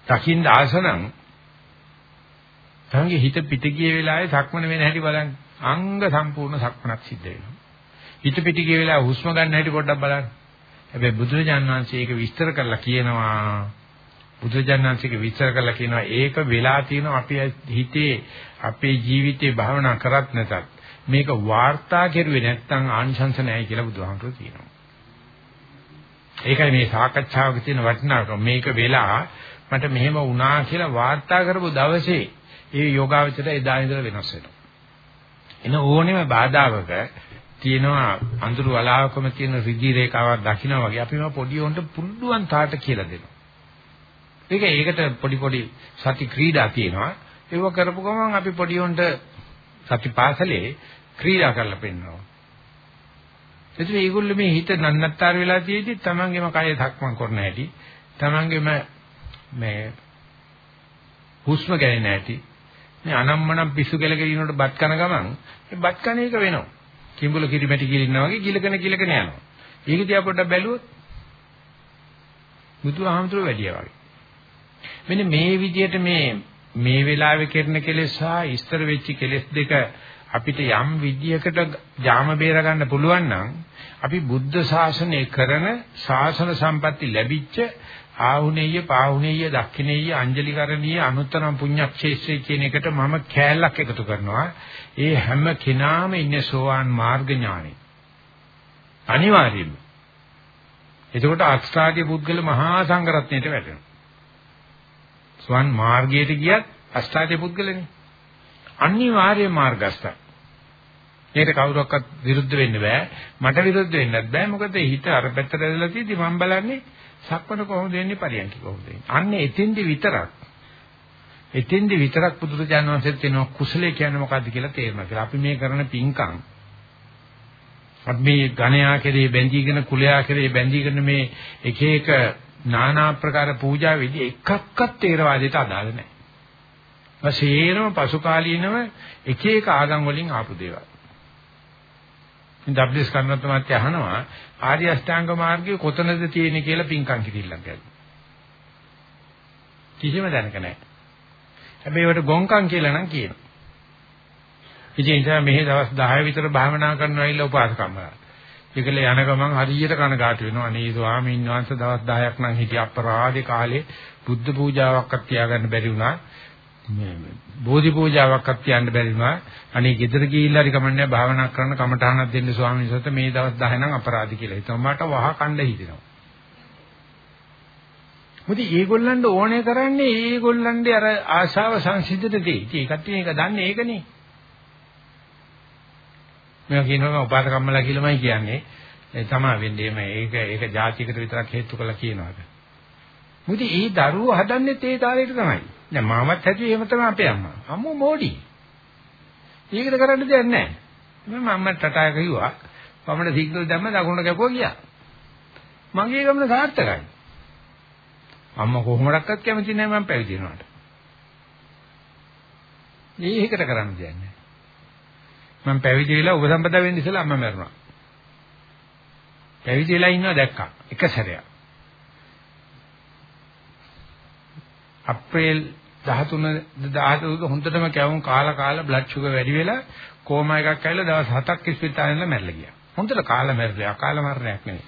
දකින්න ආසනම් තමන්ගේ හිත පිට ගිය වෙලාවේ සක්මන වෙන හැටි බලන්න. අංග සම්පූර්ණ සක්මනක් සිද්ධ වෙනවා. හිත පිට ගිය වෙලාව හුස්ම ගන්න හැටි පොඩ්ඩක් බලන්න. හැබැයි බුදුරජාණන් වහන්සේ ඒක විස්තර කරලා කියනවා. බුදුරජාණන් වහන්සේක විස්තර කරලා කියනවා ඒක වෙලා තියෙනවා අපි හිතේ අපේ ජීවිතේ භාවනා කරත් නැතත් මේක වාර්තා කෙරුවේ නැත්නම් ආනිශංස නැහැ කියලා බුදුහාමුදුරුවෝ කියනවා. ඒකයි මේ සාකච්ඡාවක තියෙන වටිනාකම. මේක වෙලා මට මෙහෙම වුණා කියලා වාර්තා කරපු දවසේ ඒ යෝගාවචරය එදා ඉඳලා වෙනස් වෙනවා. එන ඕනෙම බාධාවක තියෙනවා අඳුරු වලාවකම තියෙන රිදි රේඛාවක් දකින්න වගේ අපි මේ පොඩි උන්ට පුරුදුවන් තාට කියලා දෙනවා. ඒක ඒකට පොඩි පොඩි සති ක්‍රීඩා තියෙනවා. ඒව කරපු ගමන් අපි පොඩි උන්ට සති පාසලේ ක්‍රීඩා කරලා පෙන්නනවා. එතකොට මේගොල්ලෝ මේ හිත නන්නත්තර වෙලා තියෙද්දි තමන්ගේම කය ධක්මන් කරන හැටි, තමන්ගේම මේ හුස්ම ගැනීම හැටි, මේ අනම්මනම් පිස්සු කෙලකෙලිනකොට බත් කන ගමන් මේ බත් කන එක වෙනවා. කිඹුල කිරිමැටි කිලින්නා වගේ ගිලකන ගිලකන යනවා. ඒක දිහා පොඩ්ඩක් බැලුවොත් බුදුහාමුදුරුවෝ වැඩියා වගේ. මෙන්න මේ විදිහට මේ මේ වෙලාවේ කරන කෙලෙස් සහ ඉස්තර වෙච්ච කෙලෙස් දෙක අපිට යම් විදියකට ජාම බේර ගන්න පුළුවන් නම් අපි බුද්ධ ශාසනය කරන ශාසන සම්පatti ලැබිච්ච ආහුනේය පාහුනේය දක්ඛිනේය අංජලිකරණීය අනුත්තරම් පුඤ්ඤක්ෂේත්‍රය කියන එකට මම කෑල්ලක් එකතු කරනවා ඒ හැම කෙනාම ඉන්නේ සෝවාන් මාර්ග ඥානෙ අනිවාර්යයෙන්ම එතකොට අෂ්ටාර්ය පුද්ගල මහා සංඝරත්නයට වැටෙනවා සෝවාන් මාර්ගයට ගියත් අෂ්ටාර්ය පුද්ගලනේ අනිවාර්ය මාර්ගස්ථ. ඒකට කවුරක්වත් විරුද්ධ වෙන්න බෑ. මට විරුද්ධ වෙන්නත් බෑ. මොකද හිත අර පැත්තට ඇදලා තියෙදි මම බලන්නේ සක්මන කොහොමද වෙන්නේ පරියන්ක කොහොමද වෙන්නේ. අන්න එතෙන්දි විතරක්. එතෙන්දි විතරක් පුදුරජාන වහන්සේත් කියනවා කුසලයේ කියන්නේ මොකද්ද කියලා තේරෙනවා කියලා. අපි මේ කරන පින්කම් අපි මේ ඝණයා කෙරේ බැඳීගෙන කුලයා කෙරේ බැඳීගෙන මේ එක එක নানা ආකාර පූජා විදි එකක්වත් තේරවාදයට අදාළ නැහැ. වශයෙන්ම පසු කාලීනව එක එක ආගම් වලින් ආපු දේවල්. ඉතින් ඩබ්ලිව් ස්කන්ධත් මාත්‍ය අහනවා ආර්ය අෂ්ටාංග මාර්ගයේ කොතනද තියෙන්නේ කියලා පින්කම් කිරිල්ලක් ගැන. කිසිම දැනක නැහැ. හැබැයි ඒකට ගොංකම් කියලා නම් කියනවා. ඉතින් ඒ නිසා මෙහි දවස් 10 විතර භාවනා කරනවා ඉල්ල උපාසකම්මලා. ඒකල යන ගමන් හරියට කනගාටු වෙනවා. අනේ ස්වාමීන් වහන්සේ දවස් 10ක් නම් හිටිය අපරාධේ කාලේ බුද්ධ පූජාවක්වත් තියාගන්න බැරි වුණා. මේ බෝධි පූජාවක්වත් තියන්න බැරි වුණා. අනේ ගෙදර ගිහිල්ලා හරි කමන්නේ භාවනා කරන කමඨානක් දෙන්න ස්වාමීන් වහන්සේ මේ දවස් 10 නම් අපරාධි කියලා. හිතම මට වහ කණ්ඩ හිතෙනවා. මොකද මේගොල්ලන්ට ඕනේ කරන්නේ ඒගොල්ලන්ගේ අර ආශාව සංසිද්ධට දෙයි. ඉතින් ඒකට මේක දන්නේ ඒකනේ. මේවා කියනවා උපාසකම්මලා කියලාමයි කියන්නේ. ඒ තමයි වෙන්නේ මේ ඒක ඒක જાතියකට විතරක් හේතු කරලා කියනවාද. මොකද ඒ දරුවෝ හදන්නේ ඒ තාලෙට තමයි. දැන් මාමත් හැදුවේ එහෙම තමයි අපේ අම්මා. අම්මෝ මොඩි. ඒකට කරන්න දෙයක් නැහැ. මම අම්මට ටටා කිව්වා. පමණ සිග්නල් දැම්ම දකුණට කැපුවා ගියා. මගේ ගමන සාර්ථකයි. අම්මා කොහොමඩක්වත් කැමති නැහැ මම පැවිදි වෙනවට. මේකට කරන්න දෙයක් නැහැ. මම පැවිදි වෙලා උපසම්පදා වෙන්න ඉස්සෙල්ලා අම්මා මැරුණා. පැවිදි වෙලා ඉන්නවා දැක්කා එක සැරයක්. අප්‍රේල් 13 14 හොඳටම කැවුම් කාලා කාලා බ්ලඩ් ෂුගර් වැඩි වෙලා කෝමා එකක් ඇවිල්ලා දවස් 7ක් ඉස්පිරිතාලේ ඉඳලා මැරලා ගියා. හොඳට කාලා මැරලා අකාල මරණයක් නෙවෙයි.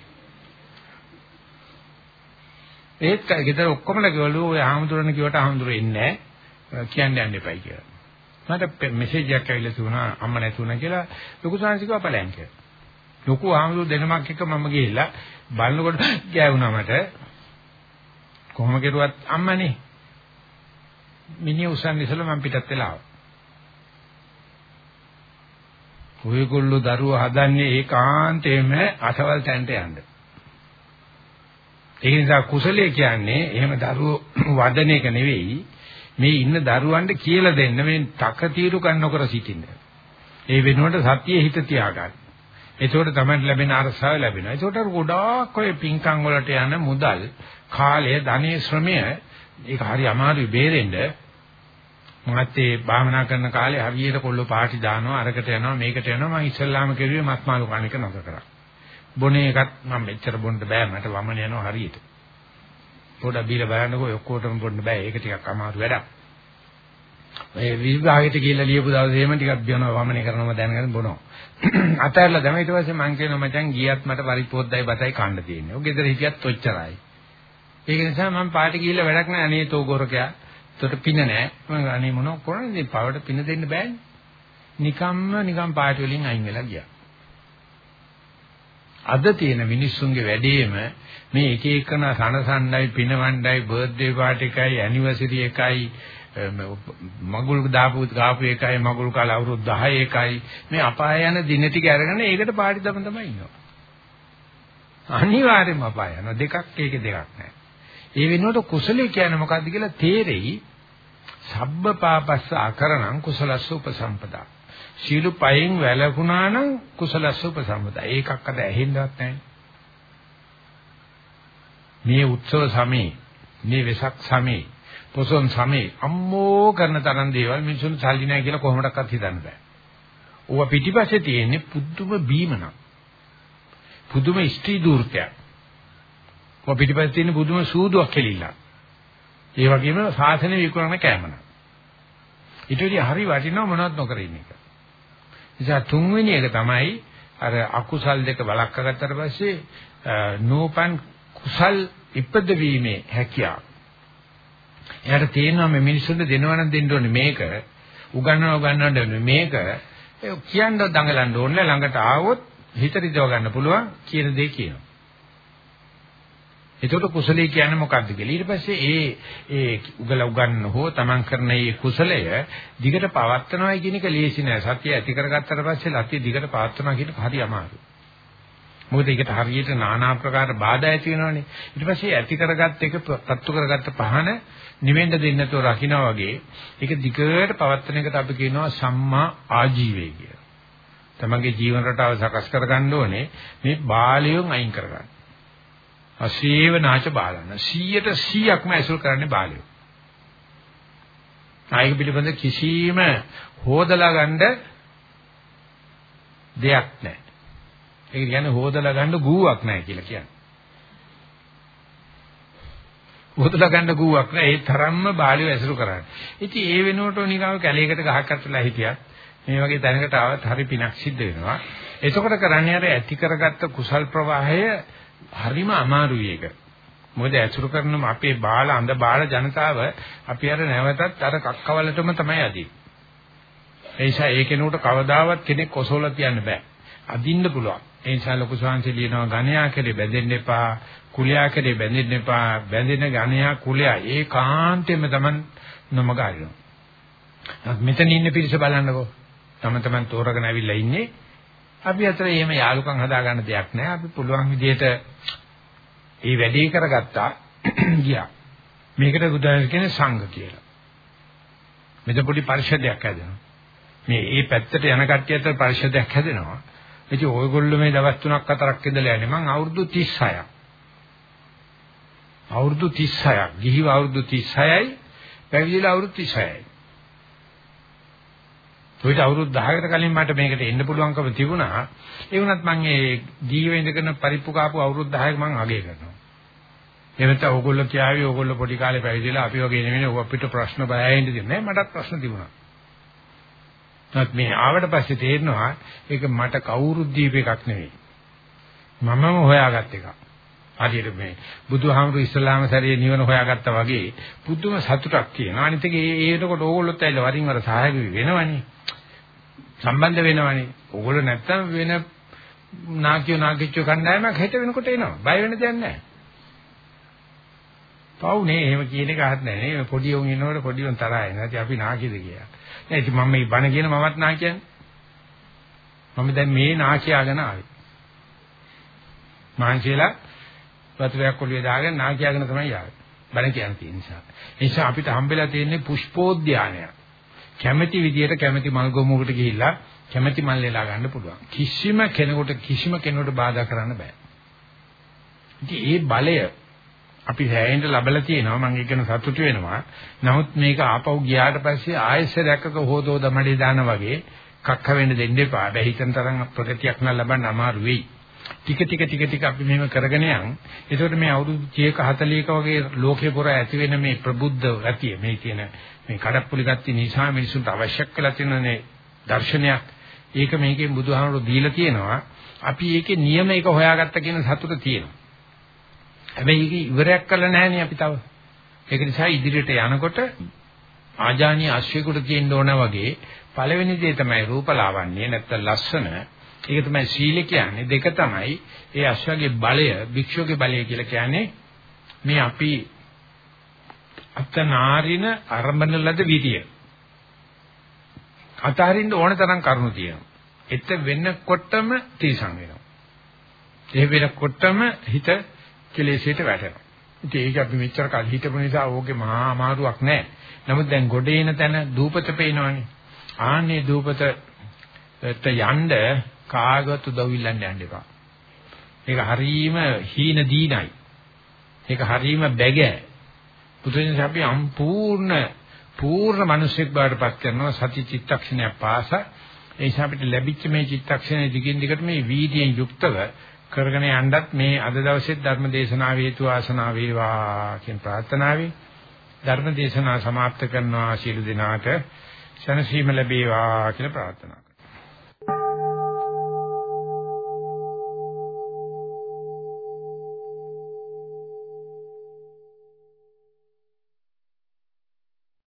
ඒත් ගෙදර ඔක්කොමලා කිව්වලු ඔය ආහමුදුරන කිව්වට ආහමුදුර එන්නේ නැහැ. කියන්න යන්න එපයි කියලා. මට මෙසේජ් එකක් ඇවිල්ලා තිබුණා අම්ම නැතුණා කියලා ලොකු සංසිකව බලයන් කියලා. ලොකු ආහමුදුර දෙනමක් එක මම ගිහිල්ලා බලනකොට ගෑවුණා මට. කොහොම කෙරුවත් අම්මනේ. මිනිහ උසන් ඉසල මම පිටත් වෙලා ආවා. ඔයගොල්ලෝ දරුවෝ හදන්නේ ඒකාන්තයෙන්ම අසවල් තැනට යන්න. ඒ නිසා කුසලයේ කියන්නේ එහෙම දරුවෝ වදන එක නෙවෙයි මේ ඉන්න දරුවන්ට කියලා දෙන්න මේ තක తీරු ගන්නකර සිටින්න. ඒ වෙනුවට සතියේ හිත තියාගන්න. එතකොට තමයි ලැබෙන අරසාව ලැබෙනවා. එතකොට ගොඩාක් ඔය පින්කම් වලට යන මුදල්, කාලය, ධනෙ, ශ්‍රමය ඒක හරි අමාරුයි බේරෙන්න. මමත් ඒ භාවනා කරන කාලේ හරියට කොල්ල පාටි දානවා, අරකට යනවා, මේකට යනවා. මම ඉස්සල්ලාම කෙරුවේ මස් මාළු කණ එක නතර කරා. බොනේ එකත් මම මෙච්චර බොන්න බෑ මට වමන යනවා හරියට. පොඩක් බීලා බලන්නකෝ ඔක්කොටම බොන්න බෑ. ඒක ටිකක් අමාරු වැඩක්. මේ විභාගයට ගිහිල්ලා ලියපු දවසේ එහෙම ටිකක් බියනවා වමනේ කරනවා දැනගෙන බොනවා. අතහැරලා දැම ඊට පස්සේ මං කියනවා මචං ගියත් මට පරිපෝද්දයි බතයි කන්න තියෙන්නේ. ඔය ගෙදර හිටියත් ඔච්චරයි. ඒක නිසා මම පාටි ගිහිල්ලා වැඩක් නැහැ අනේ තෝ ගොරකයා. ඒකට පින නැහැ. මම අනේ මොනව කරන්නේ? පවට පින දෙන්න බෑනේ. නිකම්ම නිකම් පාටි වලින් අයින් වෙලා ගියා. අද තියෙන මිනිස්සුන්ගේ වැඩේම මේ එක එකන සනසණ්ඩයි පිනවණ්ඩයි බර්ත්ඩේ පාටි එකයි ඇනිවර්සරි එකයි මගුල් දාපු ගාපු එකයි මගුල් කාල අවුරුදු 10 එකයි මේ අපාය යන දින ටික අරගෙන ඒකට පාටි දම තමයි ඉන්නවා අනිවාර්යයෙන්ම අපාය යන දෙකක් ඒක දෙකක් නෑ ඒ වෙනුවට කුසලයේ කියන්නේ මොකද්ද කියලා තේරෙයි සබ්බ පාපස්ස අකරණං කුසලස්ස උපසම්පදා සීල පයෙන් වැළකුණා නම් කුසලස්ස උපසම්පදා ඒකක් අද ඇහෙන්නවත් නැහැ මේ උත්සව සමේ මේ වෙසක් සමේ පොසොන් සමේ අම්මෝ කරන තරම් දේවල් මිනිසුන් සල්ලි නැහැ කියලා කොහොමඩක්වත් හිතන්න බෑ. ඌව පිටිපස්සේ තියෙන්නේ පුදුම බීමනක්. පුදුම ස්ත්‍රී දූර්තයක්. ඌව පිටිපස්සේ තියෙන පුදුම සූදුවක් කෙලිලා. ඒ වගේම සාසන විකුණන කෑමන. ඊට වඩා හරි වටිනව මොනවත් නොකර ඉන්න එක. නිසා තුන්වෙනි එක තමයි අර අකුසල් දෙක වළක්වාගත්තට පස්සේ නෝපන් කුසල් ඉපදවීමේ හැකියාව. එයාට තේරෙනවා මේ මිනිස්සුන්ට දෙනවනම් දෙන්න ඕනේ මේක. උගන්වනවා උගන්වන්න ඕනේ මේක. ඒ කියන්න දඟලන්න ඕනේ ළඟට ආවොත් හිත රිදව ගන්න පුළුවන් කියන දේ කියනවා. එතකොට කුසලයේ කියන්නේ මොකක්ද කියලා. ඊට පස්සේ ඒ ඒ උගල උගන්න හෝ තමන් කරන මේ කුසලය දිගට පවත්වනවා කියන එක ලේසි නෑ. සතිය ඇති කරගත්තට පස්සේ ලතිය දිගට පවත්වනවා කියන එක හරි අමාරුයි. මොකද ඒකට හරියට নানা ආකාර බාධා ඇති වෙනවනේ. ඊට පස්සේ ඇති කරගත්ත එක පත්තු කරගත්ත පහන නිවෙන්න දෙන්නේ නැතුව රකින්නා වගේ ඒක දිගට පවත්වන එකට අපි කියනවා සම්මා ආජීවය කියලා. තමන්ගේ ජීවන රටාව සකස් කරගන්න ඕනේ මේ බාලයන් අයින් කරගන්න. අසීව නාච බාලන 100ට 100ක්ම ඇසුරු කරන්නේ බාලයෝ. ආයක පිළිබඳ කිසිම හොදලා ගන්න දෙයක් නැහැ. ඒක කියන්නේ හොදලා ගන්න ගුවක් නැහැ කියලා කියන්නේ. හොදලා ගන්න ගුවක් නැහැ. ඒ තරම්ම බාලිය ඇසුරු කරන්නේ. ඉතින් ඒ වෙනුවට නිකාව කැලේකට ගහක් අතලා හිටියත් මේ වගේ තැනකට ආවත් හරි පිනක් සිද්ධ වෙනවා. එතකොට කරන්නේ අර ඇති කරගත්ත කුසල් ප්‍රවාහය හරිම අමාරුයි ඒක. මොකද ඇසුරු කරන අපේ බාල අඳ බාල ජනතාව අපි අර නැවතත් අර කක්කවලටම තමයි අදින්නේ. ඒ නිසා ඒ කෙනෙකුට කවදාවත් කෙනෙක් ඔසවලා තියන්න බෑ. අදින්න පුළුවන්. ඒ නිසා ලොකු ශාන්සිය ලියනවා ඝණයා කෙරේ බැඳෙන්න එපා, කුලයා කෙරේ බැඳෙන්න එපා. බැඳෙන ඝණයා කුලයා ඒකාන්තයෙන්ම Taman නොමග අරිනවා. මෙතන ඉන්න පිරිස බලන්නකෝ. තම තමන් තෝරගෙන ඇවිල්ලා ඉන්නේ. අපි අතර එහෙම යාලුකම් හදාගන්න දෙයක් නැහැ. අපි පුළුවන් විදිහට ඒ වැඩේ කරගත්තා ගියා. මේකට බුදුන් කියන්නේ සංඝ කියලා. මෙතන පොඩි පරිශදයක් හැදෙනවා. මේ ඒ පැත්තට යන කට්ටිය අතර පරිශදයක් හැදෙනවා. ඉතින් ඔයගොල්ලෝ මේ දවස් තුනක් හතරක් ඉඳලා යන්නේ මං අවුරුදු 36ක්. අවුරුදු 36ක්. ගිහිව අවුරුදු 36යි, පැවිදිලා අවුරුදු 36යි. ඔයිට අවුරුදු 10කට කලින් මට මේකට එන්න පුළුවන්කම තිබුණා. ඒ වුණත් මම ඒ ජීව ඉඳගෙන පරිප්පු කාපු අවුරුදු 10ක මම අගය කරනවා. එහෙම නැත්නම් ඕගොල්ලෝ කියාවි ඕගොල්ලෝ පොඩි කාලේ පැවිදිලා අපි වගේ නෙමෙයි ඔය අපිට ප්‍රශ්න බයයින්ද දෙන්නේ. මටත් ප්‍රශ්න තිබුණා. නමුත් මේ ආවට පස්සේ තේරෙනවා ඒක මට කවුරුත් දීප එකක් නෙවෙයි. මමම හොයාගත් එකක්. හරියට මේ බුදුහාමුදුරු ඉස්ලාම සැරේ නිවන හොයාගත්තා වගේ පුදුම සතුටක් තියෙනවා. අනිත් එක ඒ ඒනකොට ඕගොල්ලොත් ඇවිල්ලා වරින් වර සහායක වෙනවනේ. සම්බන්ධ වෙනවනේ. ඕගොල්ලෝ නැත්තම් වෙන නාකියෝ නාකිච්චෝ කණ්ඩායමක් හෙට වෙනකොට එනවා. බය වෙන දෙයක් නැහැ. පවුනේ එහෙම කියන එක අහත් නැහැ නේ. පොඩි උන් ඉන්නකොට පොඩි උන් තරහා එනවා. ඉතින් අපි නාකියද කියලා. නෑ ඉතින් මම මේ බණ කියන මමත් නාකියන්නේ. මම දැන් මේ නාකියාගෙන ආවේ. මාංශේලා වතුරයක් ඔළුවේ දාගෙන නාකියාගෙන තමයි ආවේ. බණ කියන නිසා. ඒ නිසා අපිට හම්බෙලා තියෙන්නේ පුෂ්පෝද්‍යානයක්. කැමැති විදියට කැමැති මල් ගොමුකට ගිහිල්ලා කැමැති මල් ලෙලා ගන්න පුළුවන්. කිසිම කෙනෙකුට කිසිම කෙනෙකුට බාධා කරන්න බෑ. ඉතින් ඒ බලය අපි හැයෙන්ද ලැබලා තියෙනවා මම ඒක ගැන සතුටු වෙනවා. නමුත් මේක ආපහු ගියාට පස්සේ ආයෙසරයක්ක හොදෝ දමඩේ දාන වගේ කක්ක වෙන්න දෙන්න එපා. බෑ හිතන තරම් ප්‍රගතියක් නම් ලබන්න අමාරු වෙයි. ටික ටික ටික ටික අපි මෙහෙම කරගෙන යන්. ඒකට මේ අවුරුදු 30ක 40ක වගේ ලෝකේ පුර ඇති වෙන මේ ප්‍රබුද්ධ ගතිය මේ කියන මේ කඩප්පුලි ගතිය නිසා මිනිසුන්ට අවශ්‍ය කරලා තියෙනනේ දර්ශනයක්. ඒක මේකෙන් බුදුහාමුදුරු දීලා තියෙනවා. අපි ඒකේ නියම එක හොයාගත්ත කියන සතුට තියෙනවා. හැබැයි ඒක ඉවරයක් කරලා නැහැනේ අපි තව. ඒක නිසා ඉදිරියට යනකොට ආජානීය අශ්වයකට තියෙන්න ඕන වගේ පළවෙනි දේ තමයි රූපලාවන්‍ය නැත්තම් ලස්සන ඒක තමයි සීල කියන්නේ. දෙක තමයි ඒ අශ්වගේ බලය, භික්ෂුවගේ බලය කියලා කියන්නේ මේ අපි අතනාරින අරඹන ලද විදිය. අතහරින්න ඕන තරම් කරුණු තියෙනවා. එත වෙනකොටම තීසං වෙනවා. ඒ වෙනකොටම හිත කෙලෙසයට වැටෙනවා. ඉතින් ඒක අපි මෙච්චර කල් හිටපු නිසා ඕකේ මහා අමාරුවක් නැහැ. නමුත් දැන් ගොඩේන තැන දූපත පේනවනේ. ආන්නේ දූපතට යන්න කාගවත් උදව් ඉල්ලන්න යන්න එපා. ඒක හරීම හීන දීනයි. ඒක හරීම බැගෑ. පුදුරෙන් අපි සම්පූර්ණ පූර්ණ මිනිසෙක් බවට පත් කරනවා සති චිත්තක්ෂණයක් පාස. ඒ නිසා අපිට ලැබිච්ච මේ චිත්තක්ෂණය දිගින් දිගට මේ වීර්යයෙන් යුක්තව කරගෙන යන්නත් මේ අද දවසේ ධර්ම දේශනාව හේතු ආසනාව වේවා කියන ප්‍රාර්ථනාවයි ධර්ම දේශනාව સમાપ્ત කරනවා ශීල දිනාට ශනසීම ලැබේවා කියලා ප්‍රාර්ථනා